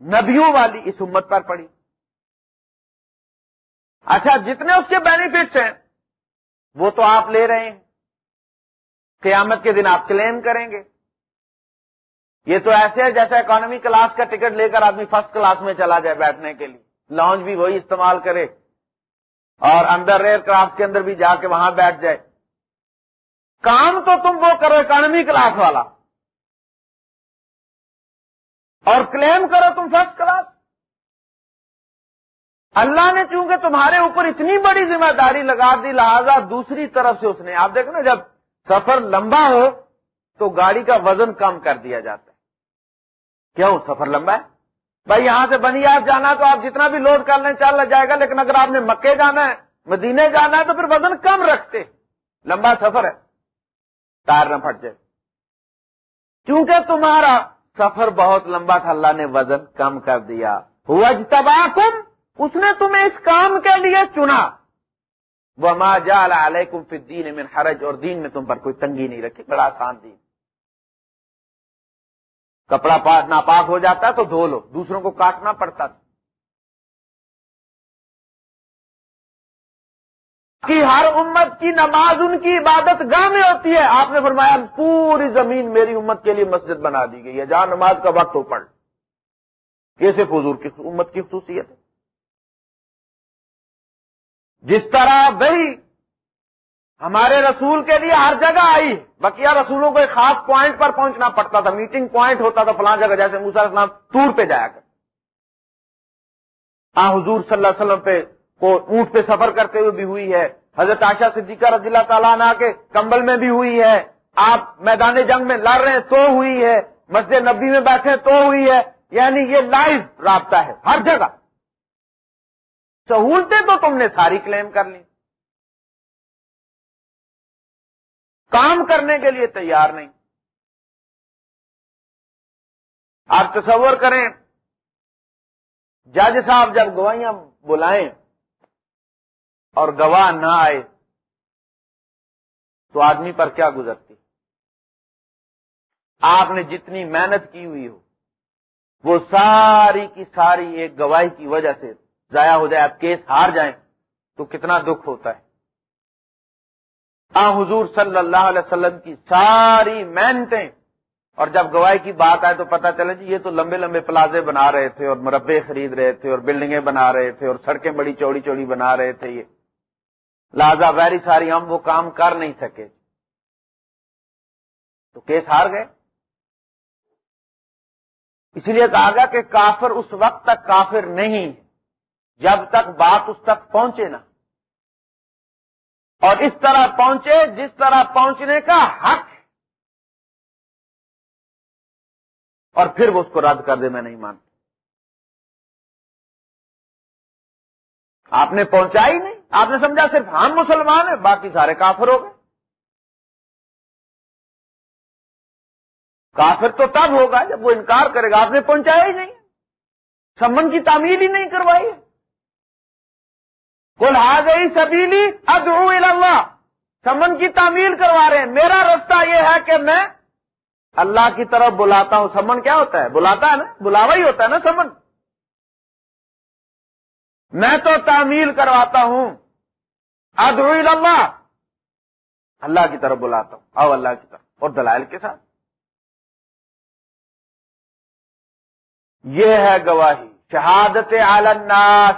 نبیوں والی اس امت پر پڑی۔ اچھا جتنے اس کے بینیفٹس ہیں، وہ تو آپ لے رہے ہیں۔ قیامت کے دن آپ کلیم کریں گے۔ یہ تو ایسے ہے جیسے اکانومی کلاس کا ٹکٹ لے کر آدمی فرسٹ کلاس میں چلا جائے بیٹھنے کے لیے۔ لانچ بھی وہی استعمال کرے اور اندر ایئر کرافٹ کے اندر بھی جا کے وہاں بیٹھ جائے۔ کام تو تم وہ کرو اکانومی کلاس والا۔ اور کلیم کرو تم فرسٹ کلاس۔ اللہ نے چونکہ تمہارے اوپر اتنی بڑی ذمہ داری لگا دی، لہذا دوسری طرف سے اس نے، آپ دیکھو نا، جب سفر لمبا ہو تو گاڑی کا وزن کم کر دیا جاتا ہے۔ کیوں؟ سفر لمبا ہے۔ بھائی، یہاں سے بنی آپ جانا تو آپ جتنا بھی لوڈ کر لیں چل جائے گا، لیکن اگر آپ نے مکے جانا ہے، مدینے جانا ہے تو پھر وزن کم رکھتے۔ لمبا سفر ہے۔ تار نہ پھٹ جائے۔ کیونکہ تمہارا سفر بہت لمبا تھا، اللہ نے وزن کم کر دیا۔ ہوا کم اس نے تمہیں اس کام کے لیے چنا۔ وہ ماں جال علیکم فی الدین من حرج، اور دین میں تم پر کوئی تنگی نہیں رکھی، بڑا آسان دین۔ کپڑا ناپاک ہو جاتا تو دھو لو، دوسروں کو کاٹنا پڑتا تھا۔ کی ہر امت کی نماز ان کی عبادت گاہ میں ہوتی ہے۔ آپ نے فرمایا، پوری زمین میری امت کے لیے مسجد بنا دی گئی ہے۔ جہاں نماز کا وقت ہو پڑ کیسے فضور کی امت کی خصوصیت ہے۔ جس طرح بھائی ہمارے رسول کے لیے ہر جگہ آئی، بقیہ رسولوں کو ایک خاص پوائنٹ پر پہنچنا پڑتا تھا۔ میٹنگ پوائنٹ ہوتا تھا، فلاں جگہ جیسے موسا اسلام ٹور پہ جایا کر آ، حضور صلی اللہ علیہ وسلم پہ کو اونٹ پہ سفر کرتے ہوئے بھی ہوئی ہے۔ حضرت عاشا صدیقہ رضی اللہ تعالیٰ عنہ کے کمبل میں بھی ہوئی ہے۔ آپ میدان جنگ میں لڑ رہے ہیں، تو ہوئی ہے۔ مسجد نبی میں بیٹھے تو ہوئی ہے۔ یعنی یہ لائیو رابطہ ہے، ہر جگہ۔ سہولتیں تو تم نے ساری کلیم کر لی۔ کام کرنے کے لیے تیار نہیں۔ آپ تصور کریں، جج صاحب جب گواہیاں بلائیں اور گواہ نہ آئے تو آدمی پر کیا گزرتی؟ آپ نے جتنی محنت کی ہوئی ہو، وہ ساری کی ساری ایک گواہی کی وجہ سے ضائع ہو جائے، آپ کیس ہار جائیں تو کتنا دکھ ہوتا ہے۔ آ حضور صلی اللہ علیہ وسلم کی ساری محنتیں، اور جب گواہی کی بات آئے تو پتا چلے جی یہ تو لمبے لمبے پلازے بنا رہے تھے، اور مربے خرید رہے تھے، اور بلڈنگیں بنا رہے تھے، اور سڑکیں بڑی چوڑی چوڑی بنا رہے تھے یہ۔ لہذا ویری ساری ہم وہ کام کر نہیں سکے۔ تو کیس ہار گئے۔ اس لیے کہا گیا کہ کافر اس وقت تک کافر نہیں، جب تک بات اس تک پہنچے نا اور اس طرح پہنچے جس طرح پہنچنے کا حق۔ اور پھر وہ اس کو رد کر دے، میں نہیں مانتا۔ آپ نے پہنچائی نہیں۔ آپ نے سمجھا صرف ہم مسلمان ہیں، باقی سارے کافر ہو گئے۔ کافر تو تب ہوگا جب وہ انکار کرے گا، آپ نے پہنچایا ہی نہیں۔ سمن کی تعمیل ہی نہیں کروائی۔ کل آ گئی سبیلی ادعو اللہ۔ سمن کی تعمیل کروا رہے ہیں۔ میرا رستہ یہ ہے کہ میں اللہ کی طرف بلاتا ہوں۔ سمن کیا ہوتا ہے؟ بلاتا ہے نا؟ بلاوا ہی ہوتا ہے نا سمن۔ میں تو تعمیل کرواتا ہوں۔ ادعو اللہ۔ اللہ کی طرف بلاتا ہوں۔ او اللہ کی طرف۔ اور دلائل کے ساتھ۔ یہ ہے گواہی۔ شہادت الناس۔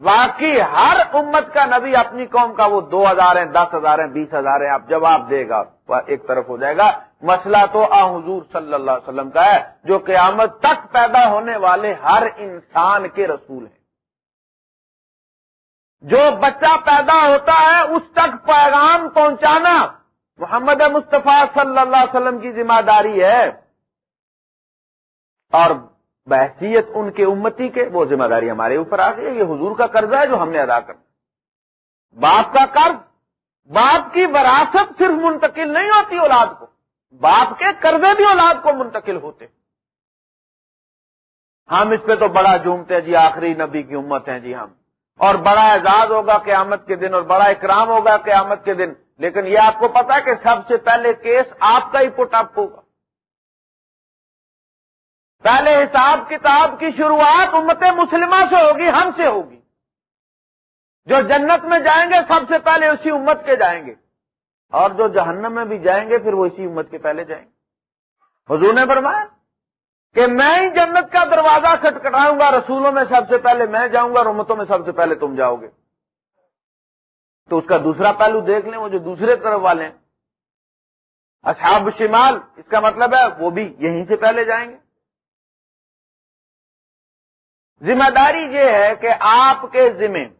واقعی ہر امت کا نبی اپنی قوم کا وہ دو ہزار ہیں، دس ہزار ہیں، بیس ہزار ہیں۔ آپ جواب دے گا۔ ایک طرف ہو جائے گا۔ مسئلہ تو آ حضور صلی اللہ علیہ وسلم کا ہے۔ جو قیامت تک پیدا ہونے والے ہر انسان کے رسول ہیں۔ جو بچہ پیدا ہوتا ہے اس تک پیغام پہنچانا محمد مصطفیٰ صلی اللہ علیہ وسلم کی ذمہ داری ہے اور بحثیت ان کے امتی کے وہ ذمہ داری ہمارے اوپر آ گئی ہے۔ یہ حضور کا قرضہ ہے جو ہم نے ادا کرنا باپ کا قرض، باپ کی وراثت صرف منتقل نہیں ہوتی اولاد کو، باپ کے قرضے بھی اولاد کو منتقل ہوتے۔ ہم اس پہ تو بڑا جھومتے جی آخری نبی کی امت ہیں جی ہم۔ اور بڑا اعزاز ہوگا قیامت کے دن اور بڑا اکرام ہوگا قیامت کے دن۔ لیکن یہ آپ کو پتا ہے کہ سب سے پہلے کیس آپ کا ہی پٹ اپ ہوگا۔ پہلے حساب کتاب کی شروعات امت مسلمہ سے ہوگی، ہم سے ہوگی۔ جو جنت میں جائیں گے، سب سے پہلے اسی امت کے جائیں گے۔ اور جو جہنم میں بھی جائیں گے، پھر وہ اسی امت کے پہلے جائیں گے۔ حضور نے فرمایا کہ میں ہی جنت کا دروازہ کھٹکھٹاؤں گا، رسولوں میں سب سے پہلے میں جاؤں گا، اور امتوں میں سب سے پہلے تم جاؤ گے۔ تو اس کا دوسرا پہلو دیکھ لیں، وہ جو دوسرے طرف والے ہیں۔ اصحاب شمال اس کا مطلب ہے وہ بھی یہیں سے پہلے جائیں گے۔ ذمہ داری یہ ہے کہ آپ کے ذمہ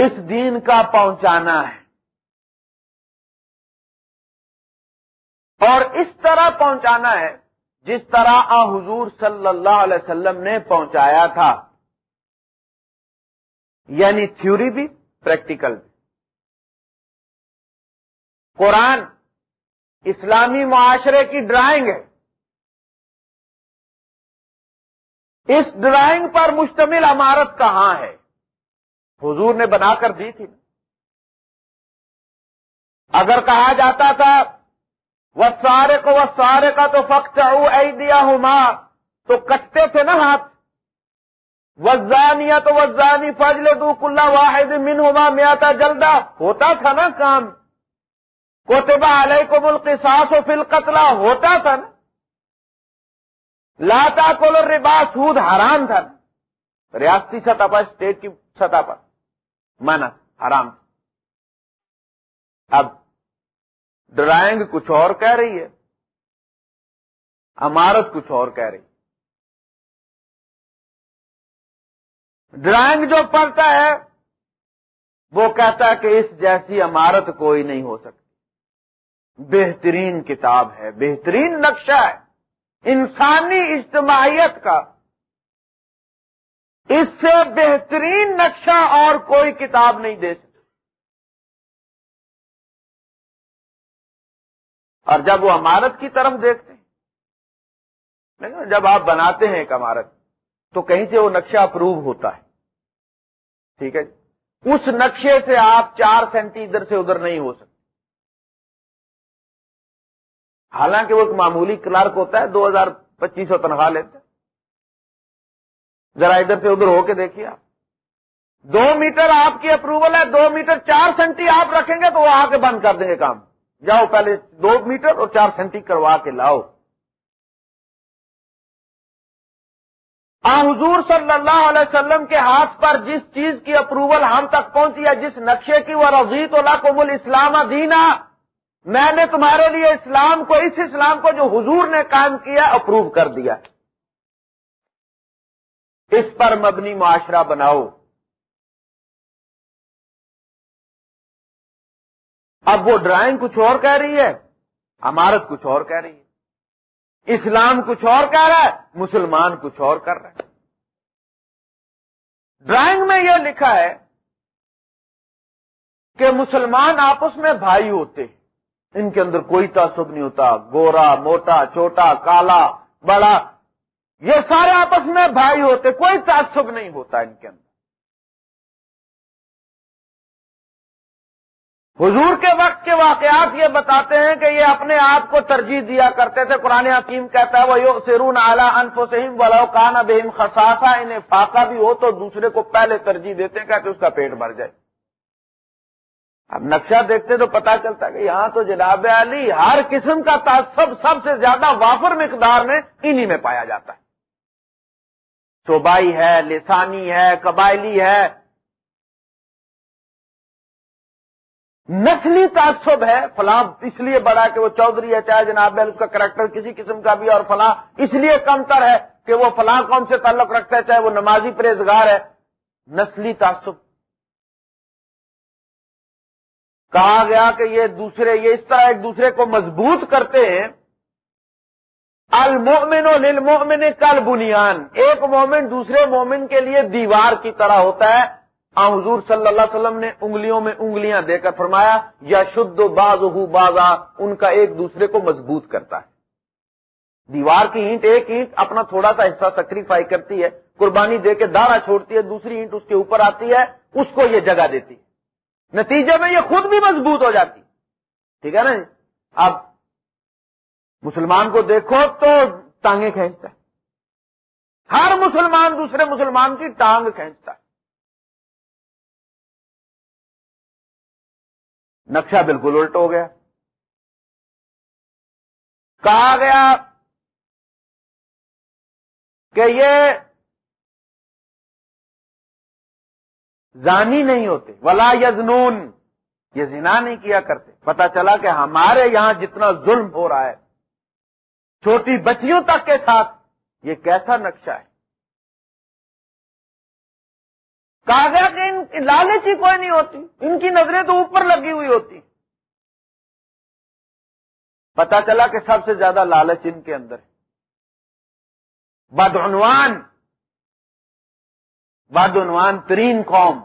اس دین کا پہنچانا ہے۔ اور اس طرح پہنچانا ہے جس طرح آ حضور صلی اللہ علیہ وسلم نے پہنچایا تھا یعنی تھیوری بھی، پریکٹیکل بھی۔ قرآن اسلامی معاشرے کی ڈرائنگ ہے۔ اس ڈرائنگ پر مشتمل عمارت کہاں ہے؟ حضور نے بنا کر دی تھی۔ اگر کہا جاتا تھا وہ سارے کو وہ سارے کا تو فخ دیا ہوں تو کٹتے تھے نا ہاتھ. وزانیا تو وزانی فضل دو کلّا واحد من ہوما میاتا جلدا ہوتا تھا نا کام. کوتبہ علیہ کو ملک ساس و فل قتلا ہوتا تھا نا. لاتا کول ربا سود حرام تھا. نا ریاستی سطح پر، اسٹیٹ کی سطح پر. مانا حرام. اب ڈرائنگ کچھ اور کہہ رہی ہے، عمارت کچھ اور کہہ رہی ڈرائنگ جو پڑھتا ہے، وہ کہتا ہے کہ اس جیسی عمارت کوئی نہیں ہو سکتی۔ بہترین کتاب ہے، بہترین نقشہ ہے۔ انسانی اجتماعیت کا۔ اس سے بہترین نقشہ اور کوئی کتاب نہیں دے سکتی اور جب وہ عمارت کی طرف دیکھتے ہیں جب آپ بناتے ہیں ایک عمارت، تو کہیں سے وہ نقشہ اپروو ہوتا ہے؟ ٹھیک ہے جی۔ اس نقشے سے آپ چار سینٹی ادھر سے ادھر نہیں ہو سکتے۔ حالانکہ وہ ایک معمولی کلارک ہوتا ہے، دو ہزار پچیس سو تنخواہ لیتے ذرا ادھر سے ادھر ہو کے دیکھیے آپ۔ دو میٹر آپ کی اپروول ہے، دو میٹر چار سینٹی آپ رکھیں گے تو وہ آ کے بند کر دیں گے کام۔ جاؤ پہلے دو میٹر اور چار سینٹی کروا کے لاؤ۔ آ، حضور صلی اللہ علیہ وسلم کے ہاتھ پر جس چیز کی اپروول ہم تک پہنچی ہے، جس نقشے کی، وہ رضیت اللہ کو اسلام دینا میں نے تمہارے لیے اسلام کو، اس اسلام کو جو حضور نے قائم کیا، اپروو کر دیا۔ اس پر مبنی معاشرہ بناؤ۔ اب وہ ڈرائنگ کچھ اور کہہ رہی ہے، عمارت کچھ اور کہہ رہی ہے، اسلام کچھ اور کہہ رہا ہے، مسلمان کچھ اور کر رہے ہیں ڈرائنگ میں یہ لکھا ہے کہ مسلمان آپس میں بھائی ہوتے ان کے اندر کوئی تعصب نہیں ہوتا، گورا، موٹا، چھوٹا، کالا، بڑا، یہ سارے آپس میں بھائی ہوتے، کوئی تعصب نہیں ہوتا ان کے اندر۔ حضور کے وقت کے واقعات یہ بتاتے ہیں کہ یہ اپنے آپ کو ترجیح دیا کرتے تھے۔ قرآن حکیم کہتا ہے وہ سرون اعلیٰ انف سہیم کان بہم خساسا انہیں فاقہ بھی ہو تو دوسرے کو پہلے ترجیح دیتے ہیں کہ اس کا پیٹ بھر جائے۔ اب نقشہ دیکھتے تو پتا چلتا کہ یہاں تو جناب علی ہر قسم کا تعصب سب سے زیادہ وافر مقدار میں انہی میں پایا جاتا ہے۔ صوبائی ہے، لسانی ہے، قبائلی ہے نسلی تعصب ہے، فلاں اس لیے بڑا کہ وہ چودھری ہے، چاہے جناب اس کا کریکٹر کسی قسم کا بھی اور فلاں، اس لیے کمتر ہے کہ وہ فلاں کون سے تعلق رکھتا ہے، چاہے وہ نمازی پرہزگار ہے۔ نسلی تعصب۔ کہا گیا کہ یہ دوسرے، یہ اس طرح ایک دوسرے کو مضبوط کرتے ہیں۔ المومن و للمؤمن کل بنیان ایک مومن دوسرے مومن کے لیے دیوار کی طرح ہوتا ہے۔ حضور صلی اللہ علیہ وسلم نے انگلیوں میں انگلیاں دے کر فرمایا، یا شد باز ہو بازا، ان کا ایک دوسرے کو مضبوط کرتا ہے۔ دیوار کی اینٹ، ایک اینٹ اپنا تھوڑا سا حصہ سیکریفائی کرتی ہے، قربانی دے کے دارا چھوڑتی ہے، دوسری اینٹ اس کے اوپر آتی ہے، اس کو یہ جگہ دیتی۔ ہے نتیجے میں یہ خود بھی مضبوط ہو جاتی۔ ٹھیک ہے نا جی؟ اب مسلمان کو دیکھو تو ٹانگیں کھینچتا ہے۔ ہر مسلمان دوسرے مسلمان کی ٹانگ کھینچتا ہے۔ نقشہ بالکل الٹ ہو گیا۔ کہا گیا کہ یہ زانی نہیں ہوتے۔ ولا یزنون یہ زنا نہیں کیا کرتے۔ پتا چلا کہ ہمارے یہاں جتنا ظلم ہو رہا ہے، چھوٹی بچیوں تک کے ساتھ یہ کیسا نقشہ ہے؟ کہا گیا کہ ان لالچ ہی کوئی نہیں ہوتی۔ ان کی نظریں تو اوپر لگی ہوئی ہوتی۔ پتا چلا کہ سب سے زیادہ لالچ ان کے اندر ہے۔ بدعنوان۔ بدعنوان ترین قوم۔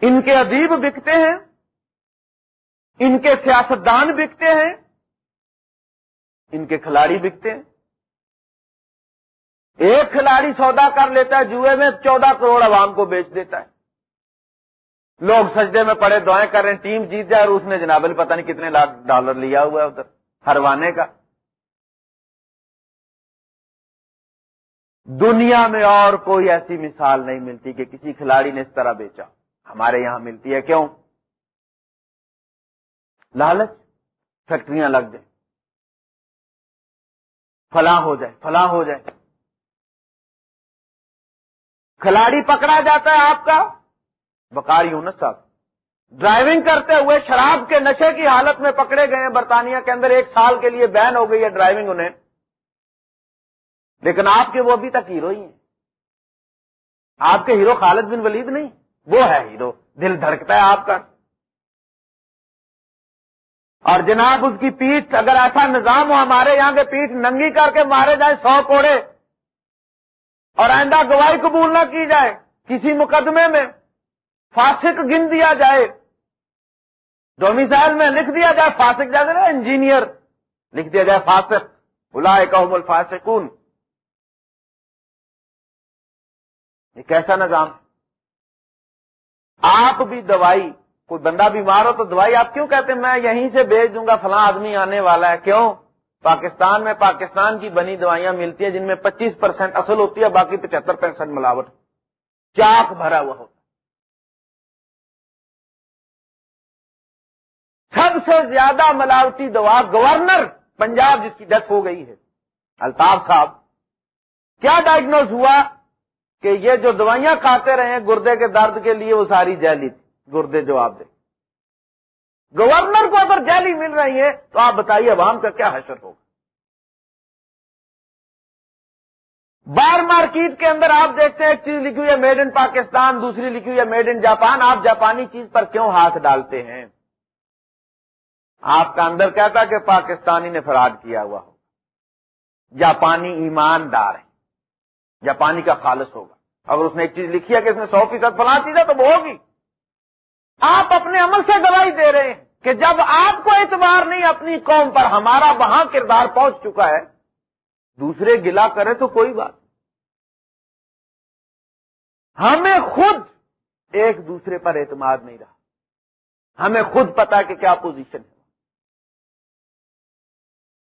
ان کے ادیب بکتے ہیں۔ ان کے سیاستدان بکتے ہیں۔ ان کے کھلاڑی بکتے ہیں۔ ایک کھلاڑی سودا کر لیتا ہے، جوئے میں چودہ کروڑ عوام کو بیچ دیتا ہے۔ لوگ سجدے میں پڑے، دعائیں کر رہے ہیں، ٹیم جیت جائے اور اس نے جناب پتہ نہیں کتنے لاکھ ڈالر لیا ہوا ہے ادھر ہروانے کا۔ دنیا میں اور کوئی ایسی مثال نہیں ملتی کہ کسی کھلاڑی نے اس طرح بیچا۔ ہمارے یہاں ملتی ہے، کیوں؟ لالچ، فیکٹریاں لگ جائیں۔ فلاں ہو جائے، فلاں ہو جائے۔ کھلاڑی پکڑا جاتا ہے آپ کا؟ بکار یونس صاحب ڈرائیونگ کرتے ہوئے شراب کے نشے کی حالت میں پکڑے گئے ہیں برطانیہ کے اندر، ایک سال کے لیے بین ہو گئی ہے ڈرائیونگ انہیں۔ لیکن آپ کے وہ ابھی تک ہیرو ہی ہیں۔ آپ کے ہیرو خالد بن ولید نہیں، وہ ہے ہیرو، دل دھڑکتا ہے آپ کا۔ اور جناب، اس کی پیٹ اگر ایسا نظام ہو ہمارے یہاں کے پیٹ ننگی کر کے مارے جائیں سو کوڑے اور آئندہ گواہی قبول نہ کی جائے، کسی مقدمے میں فاسق گن دیا جائے۔ ڈومیسائل میں لکھ دیا جائے، فاسق جائے انجینئر۔ لکھ دیا جائے، فاسق۔ بلا قوم الفاسقون۔ یہ کیسا نظام؟ آپ بھی دوائی، کوئی بندہ بیمار ہو تو دوائی آپ کیوں کہتے ہیں؟ میں یہیں سے بھیج دوں گا، فلاں آدمی آنے والا ہے، کیوں؟ پاکستان میں پاکستان کی بنی دوائیاں ملتی ہیں جن میں پچیس پرسینٹ اصل ہوتی ہے، باقی پچہتر پرسینٹ ملاوٹ۔ چاک بھرا ہوا ہوتا سب سے زیادہ ملاوٹی دوا گورنر پنجاب جس کی ڈیتھ ہو گئی ہے۔ الطاف صاحب، کیا ڈائگنوز ہوا کہ یہ جو دوائیاں کھاتے رہے ہیں، گردے کے درد کے لیے وہ ساری جیلی تھی۔ گردے جواب دے۔ گورنر کو اگر جیلی مل رہی ہے تو آپ بتائیے عوام کا کیا حشر ہوگا؟ بار مارکیٹ کے اندر آپ دیکھتے ہیں ایک چیز لکھی ہوئی ہے میڈ ان پاکستان، دوسری لکھی ہوئی ہے میڈ ان جاپان۔ آپ جاپانی چیز پر کیوں ہاتھ ڈالتے ہیں؟ آپ کا اندر کہتا کہ پاکستانی نے فراڈ کیا ہوا ہو جاپانی ایماندار ہے جاپانی کا خالص ہوگا۔ اگر اس نے ایک چیز لکھی ہے کہ اس میں سو فیصد فلاں چیز ہے تو وہ ہوگی۔ آپ اپنے عمل سے گواہی دے رہے ہیں کہ جب آپ کو اعتبار نہیں، اپنی قوم پر ہمارا وہاں کردار پہنچ چکا ہے، دوسرے گلا کرے تو کوئی بات ہمیں خود ایک دوسرے پر اعتماد نہیں رہا۔ ہمیں خود پتا کہ کیا پوزیشن ہے۔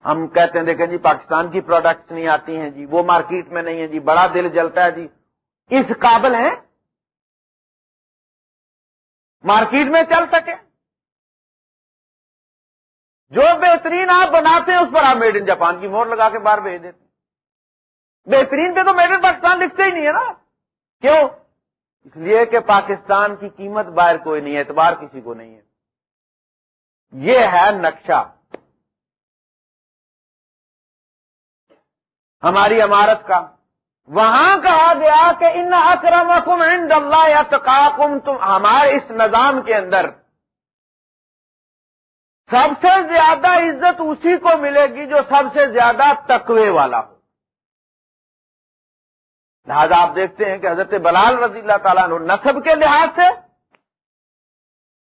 ہم کہتے ہیں، دیکھیں جی پاکستان کی پروڈکٹس نہیں آتی ہیں جی وہ مارکیٹ میں نہیں ہے جی بڑا دل جلتا ہے جی۔ اس قابل ہیں؟ مارکیٹ میں چل سکے۔ جو بہترین آپ بناتے ہیں، اس پر آپ میڈ ان جاپان کی مور لگا کے باہر بھیج دیتے ہیں۔ بہترین پہ تو میڈ ان پاکستان لکھتے ہی نہیں ہے نا۔ کیوں؟ اس لیے کہ پاکستان کی قیمت باہر کوئی نہیں ہے، اعتبار کسی کو نہیں ہے۔ یہ ہے نقشہ۔ ہماری عمارت کا۔ وہاں کہا گیا کہ ان اکرم عند اللہ یا تم، ہمارے اس نظام کے اندر سب سے زیادہ عزت اسی کو ملے گی جو سب سے زیادہ تقوی والا ہو۔ لہذا آپ دیکھتے ہیں کہ حضرت بلال رضی اللہ تعالیٰ نے نصب کے لحاظ سے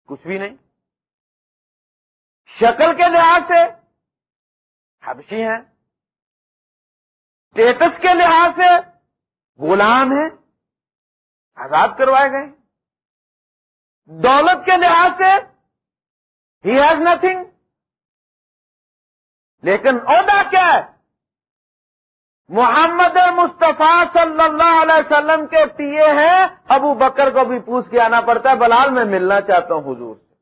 کچھ بھی نہیں، شکل کے لحاظ سے حبشی ہیں اسٹیٹس کے لحاظ سے غلام ہیں، آزاد کروائے گئے۔ دولت کے لحاظ سے ہی ہیز نتھنگ لیکن عہدہ کیا ہے؟ محمد مصطفیٰ صلی اللہ علیہ وسلم کے پیے ہیں۔ ابو بکر کو بھی پوچھ کے آنا پڑتا ہے، بلال میں ملنا چاہتا ہوں حضور سے۔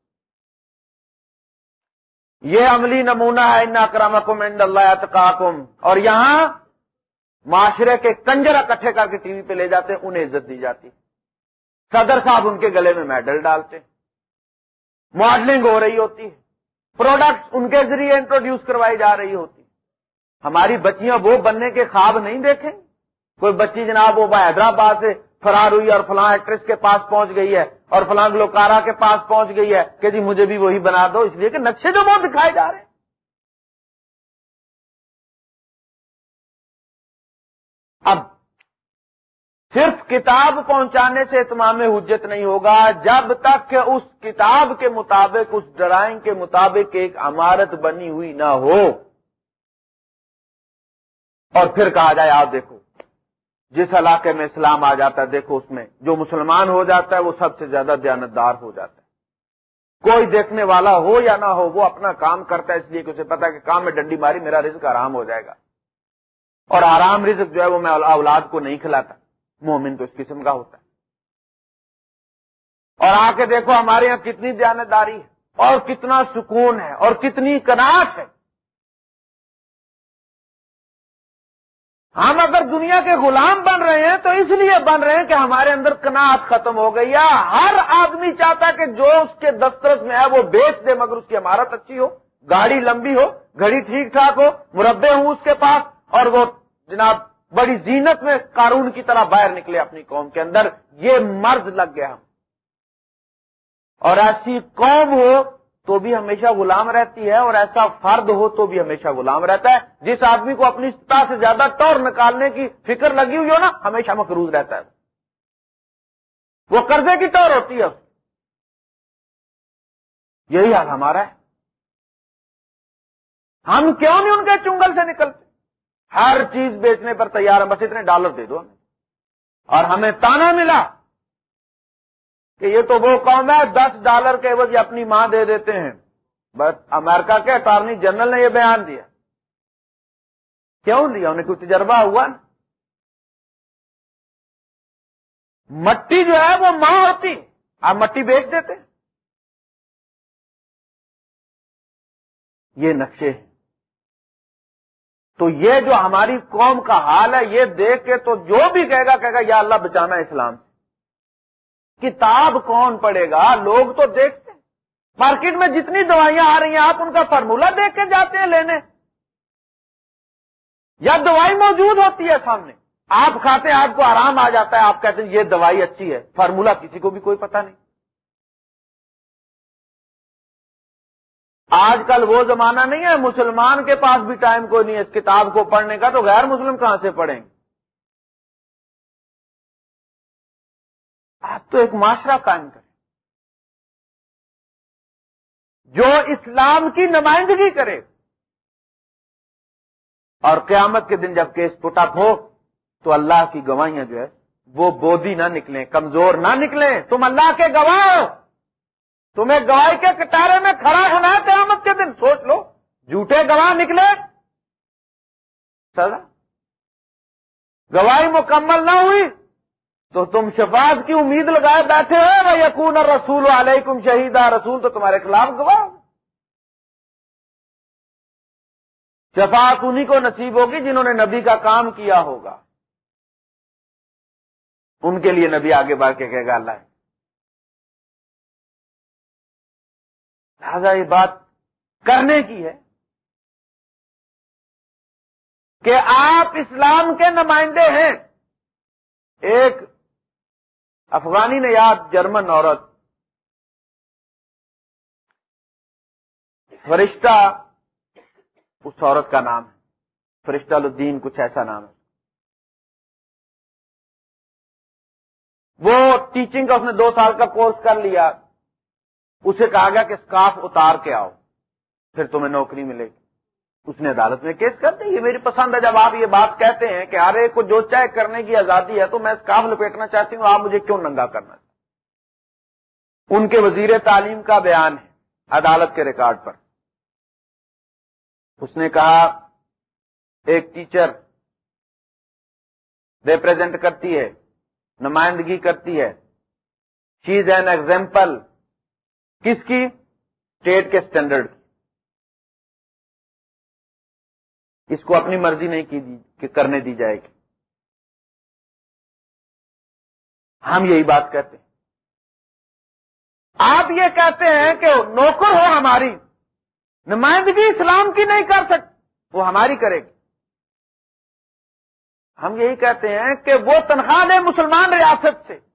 یہ عملی نمونہ ہے ان اکرمکم عند اللہ اتقاکم۔ اور یہاں معاشرے کے کنجر اکٹھے کر کے ٹی وی پہ لے جاتے ہیں انہیں عزت دی جاتی۔ صدر صاحب ان کے گلے میں میڈل ڈالتے۔ ماڈلنگ ہو رہی ہوتی ہے۔ پروڈکٹ ان کے ذریعے انٹروڈیوس کروائی جا رہی ہوتی۔ ہماری بچیاں وہ بننے کے خواب نہیں دیکھیں۔ کوئی بچی جناب وہ حیدرآباد سے فرار ہوئی اور فلاں ایکٹریس کے پاس پہنچ گئی ہے اور فلاں گلوکارا کے پاس پہنچ گئی ہے کہ جی مجھے بھی وہی بنا دو، اس لیے کہ نقشے جو بہت دکھائے جا رہے ہیں۔ اب صرف کتاب پہنچانے سے اتمام حجت نہیں ہوگا، جب تک کہ اس کتاب کے مطابق، اس ڈرائنگ کے مطابق ایک عمارت بنی ہوئی نہ ہو۔ اور پھر کہا جائے آپ دیکھو، جس علاقے میں اسلام آ جاتا ہے، دیکھو اس میں، جو مسلمان ہو جاتا ہے، وہ سب سے زیادہ دیانتدار ہو جاتا ہے۔ کوئی دیکھنے والا ہو یا نہ ہو، وہ اپنا کام کرتا ہے، اس لیے کہ اسے پتا کہ کام میں ڈنڈی ماری، میرا رزق آرام ہو جائے گا۔ اور آرام رزق جو ہے وہ میں اولاد کو نہیں کھلاتا۔ مومن تو اس قسم کا ہوتا ہے۔ اور آ کے دیکھو ہمارے یہاں کتنی دیانتداری ہے، اور کتنا سکون ہے، اور کتنی کناٹ ہے۔ ہم اگر دنیا کے غلام بن رہے ہیں تو اس لیے بن رہے ہیں کہ ہمارے اندر کناٹ ختم ہو گئی یا ہر آدمی چاہتا ہے کہ جو اس کے دسترس میں ہے وہ بیچ دے مگر اس کی عمارت اچھی ہو، گاڑی لمبی ہو، گھڑی ٹھیک ٹھاک ہو مربے ہوں اس کے پاس۔ اور وہ جناب بڑی زینت میں قارون کی طرح باہر نکلے اپنی قوم کے اندر، یہ مرض لگ گیا ہم۔ اور ایسی قوم ہو تو بھی ہمیشہ غلام رہتی ہے، اور ایسا فرد ہو تو بھی ہمیشہ غلام رہتا ہے۔ جس آدمی کو اپنی سطح سے زیادہ ٹور نکالنے کی فکر لگی ہوئی ہو نا، ہمیشہ مقروض رہتا ہے۔ وہ قرضے کی ٹور ہوتی ہے۔ یہی حال ہمارا ہے۔ ہم کیوں نہیں ان کے چنگل سے نکلتے؟ ہر چیز بیچنے پر تیار ہے بس اتنے ڈالر دے دو ہمیں۔ اور ہمیں تانا ملا کہ یہ تو وہ قوم ہے، دس ڈالر کے عوض جی اپنی ماں دے دیتے ہیں۔ بس امریکہ کے اٹارنی جنرل نے یہ بیان دیا۔ کیوں دیا؟ انہیں کوئی تجربہ ہوا؟ نا مٹی جو ہے وہ ماں ہوتی، آپ مٹی بیچ دیتے۔ یہ نقشے ہیں تو یہ جو ہماری قوم کا حال ہے، یہ دیکھ کے تو جو بھی کہے گا کہے گا، یا اللہ بچانا اسلام۔ سے کتاب کون پڑھے گا؟ لوگ تو دیکھتے ہیں۔ مارکیٹ میں جتنی دوائیاں آ رہی ہیں، آپ ان کا فارمولا دیکھ کے جاتے ہیں لینے۔ یا دوائی موجود ہوتی ہے سامنے۔ آپ کھاتے ہیں، آپ کو آرام آ جاتا ہے، آپ کہتے ہیں، یہ دوائی اچھی ہے۔ فارمولا کسی کو بھی کوئی پتہ نہیں۔ آج کل وہ زمانہ نہیں ہے، مسلمان کے پاس بھی ٹائم کوئی نہیں ہے، اس کتاب کو پڑھنے کا تو غیر مسلم کہاں سے پڑھیں؟ گے آپ تو ایک معاشرہ قائم کریں۔ جو اسلام کی نمائندگی کرے۔ اور قیامت کے دن جب کیس پٹ اپ ہو، تو اللہ کی گواہیاں جو ہے، وہ بودی نہ نکلیں، کمزور نہ نکلیں۔ تم اللہ کے گواہ ہو۔ تمہیں گواہی کے کٹارے میں کھڑا ہونا ہے دن سوچ لو جھوٹے گواہ نکلے سزا گواہی مکمل نہ ہوئی تو تم شفاعت کی امید لگائے بیٹھے ہو وہ یقون اور رسول علیکم شہیدہ رسول تو تمہارے خلاف گواہ شفاعت انہیں کو نصیب ہوگی جنہوں نے نبی کا کام کیا ہوگا ان کے لیے نبی آگے بڑھ کے کہے گا اللہ لہذا یہ بات کرنے کی ہے کہ آپ اسلام کے نمائندے ہیں۔ ایک افغانی نے یاد جرمن عورت، فرشتہ، اس عورت کا نام ہے۔ فرشتہ الدین کچھ ایسا نام ہے۔ وہ ٹیچنگ کا اس نے دو سال کا کورس کر لیا۔ اسے کہا گیا کہ اسکارف اتار کے آؤ۔ پھر تمہیں نوکری ملے گی۔ اس نے عدالت میں کیس کر دی یہ میری پسند ہے۔ جب آپ یہ بات کہتے ہیں کہ ہر ایک کو جو چاہے کرنے کی آزادی ہے تو میں اسکارف لپیٹنا چاہتی ہوں۔ آپ مجھے کیوں ننگا کرنا ان کے وزیر تعلیم کا بیان ہے عدالت کے ریکارڈ پر۔ اس نے کہا، ایک ٹیچر ریپرزینٹ کرتی ہے، نمائندگی کرتی ہے۔ شی از این ایگزامپل کس کی؟ اسٹیٹ کے اسٹینڈرڈ کی۔ اس کو اپنی مرضی نہیں کی کہ کرنے دی جائے گی۔ ہم یہی بات کہتے ہیں۔ آپ یہ کہتے ہیں کہ نوکر ہو ہماری۔ نمائندگی اسلام کی نہیں کر سکتی وہ ہماری کرے گی۔ ہم یہی کہتے ہیں کہ وہ تنخواہ دے مسلمان ریاست سے۔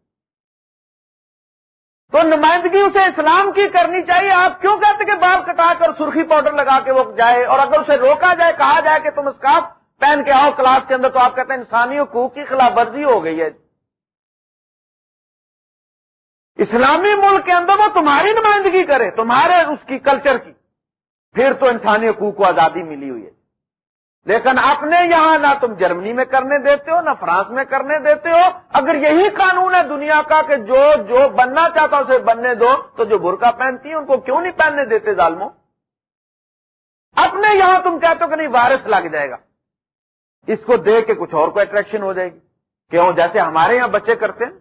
تو نمائندگی اسے اسلام کی کرنی چاہیے۔ آپ کیوں کہتے کہ بال کٹا کر سرخی پاؤڈر لگا کے وہ جائے اور اگر اسے روکا جائے، کہا جائے کہ تم اسکارف پہن کے آؤ کلاس کے اندر تو آپ کہتے ہیں انسانی حقوق کی خلاف ورزی ہو گئی ہے۔ اسلامی ملک کے اندر وہ تمہاری نمائندگی کرے، تمہارے اس کی کلچر کی۔ پھر تو انسانی حقوق کو آزادی ملی ہوئی ہے۔ لیکن اپنے یہاں نہ تم جرمنی میں کرنے دیتے ہو، نہ فرانس میں کرنے دیتے ہو۔ اگر یہی قانون ہے دنیا کا کہ جو جو بننا چاہتا اسے بننے دو، تو جو برقع پہنتی ہیں ان کو کیوں نہیں پہننے دیتے ظالموں؟ اپنے یہاں تم کہتے ہو کہ نہیں وائرس لگ جائے گا۔ اس کو دیکھ کے کچھ اور کو اٹریکشن ہو جائے گی۔ کیوں؟ جیسے ہمارے یہاں بچے کرتے ہیں،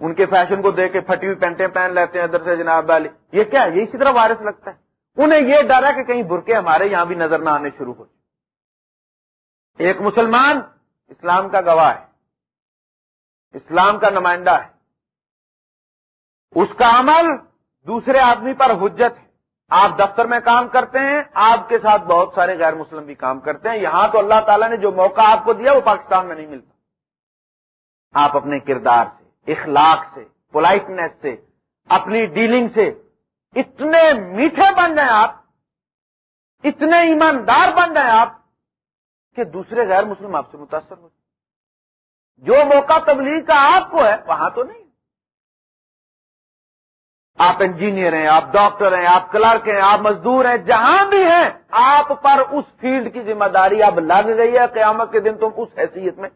ان کے فیشن کو دیکھ کے پھٹی ہوئی پینٹیں پہن لیتے ہیں ادھر سے جناب والی یہ کیا ہے؟ یہ اسی طرح وائرس لگتا ہے۔ انہیں یہ ڈر ہے کہ کہیں برقے ہمارے یہاں بھی نظر نہ آنے شروع ہو۔ ایک مسلمان اسلام کا گواہ ہے، اسلام کا نمائندہ ہے۔ اس کا عمل دوسرے آدمی پر حجت ہے۔ آپ دفتر میں کام کرتے ہیں، آپ کے ساتھ بہت سارے غیر مسلم بھی کام کرتے ہیں۔ یہاں تو اللہ تعالیٰ نے جو موقع آپ کو دیا وہ پاکستان میں نہیں ملتا۔ آپ اپنے کردار سے، اخلاق سے پولائٹنیس سے، اپنی ڈیلنگ سے اتنے میٹھے بن جائیں آپ، اتنے ایماندار بن جائیں آپ کہ دوسرے غیر مسلم آپ سے متاثر ہو جو موقع تبلیغ کا آپ کو ہے، وہاں تو نہیں۔ آپ انجینئر ہیں، آپ ڈاکٹر ہیں، آپ کلرک ہیں، آپ مزدور ہیں، جہاں بھی ہیں، آپ پر اس فیلڈ کی ذمہ داری اب لگ گئی ہے۔ قیامت کے دن تم اس حیثیت میں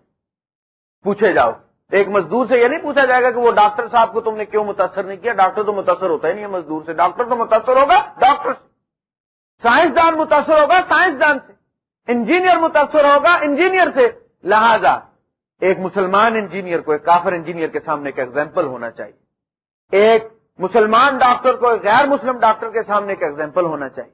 پوچھے جاؤ۔ ایک مزدور سے یہ نہیں پوچھا جائے گا کہ وہ ڈاکٹر صاحب کو تم نے کیوں متاثر نہیں کیا؟ ڈاکٹر تو متاثر ہوتا ہی نہیں ہے، مزدور سے۔ ڈاکٹر تو متاثر ہوگا، ڈاکٹر سے۔ سائنسدان متاثر ہوگا، سائنسدان سے۔ انجینئر متاثر ہوگا انجینئر سے۔ لہذا ایک مسلمان انجینئر کو، ایک کافر انجینئر کے سامنے ایک ایگزامپل ہونا چاہیے۔ ایک مسلمان ڈاکٹر کو، ایک غیر مسلم ڈاکٹر کے سامنے ایک ایگزامپل ہونا چاہیے۔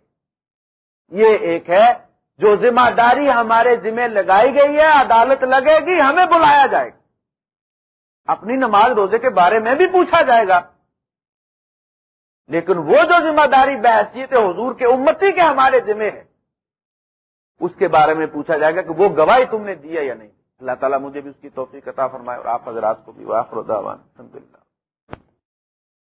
یہ ایک ہے جو ذمہ داری ہمارے ذمہ لگائی گئی ہے، عدالت لگے گی، ہمیں بلایا جائے گا۔ اپنی نماز روزے کے بارے میں بھی پوچھا جائے گا۔ لیکن وہ جو ذمہ داری بحثیت حضور کے امتی کے ہمارے ذمہ ہے۔ اس کے بارے میں پوچھا جائے گا کہ وہ گواہی تم نے دیا یا نہیں۔ اللہ تعالیٰ مجھے بھی اس کی توفیق عطا فرمائے اور آپ حضرات کو بھی واخر الحمد للہ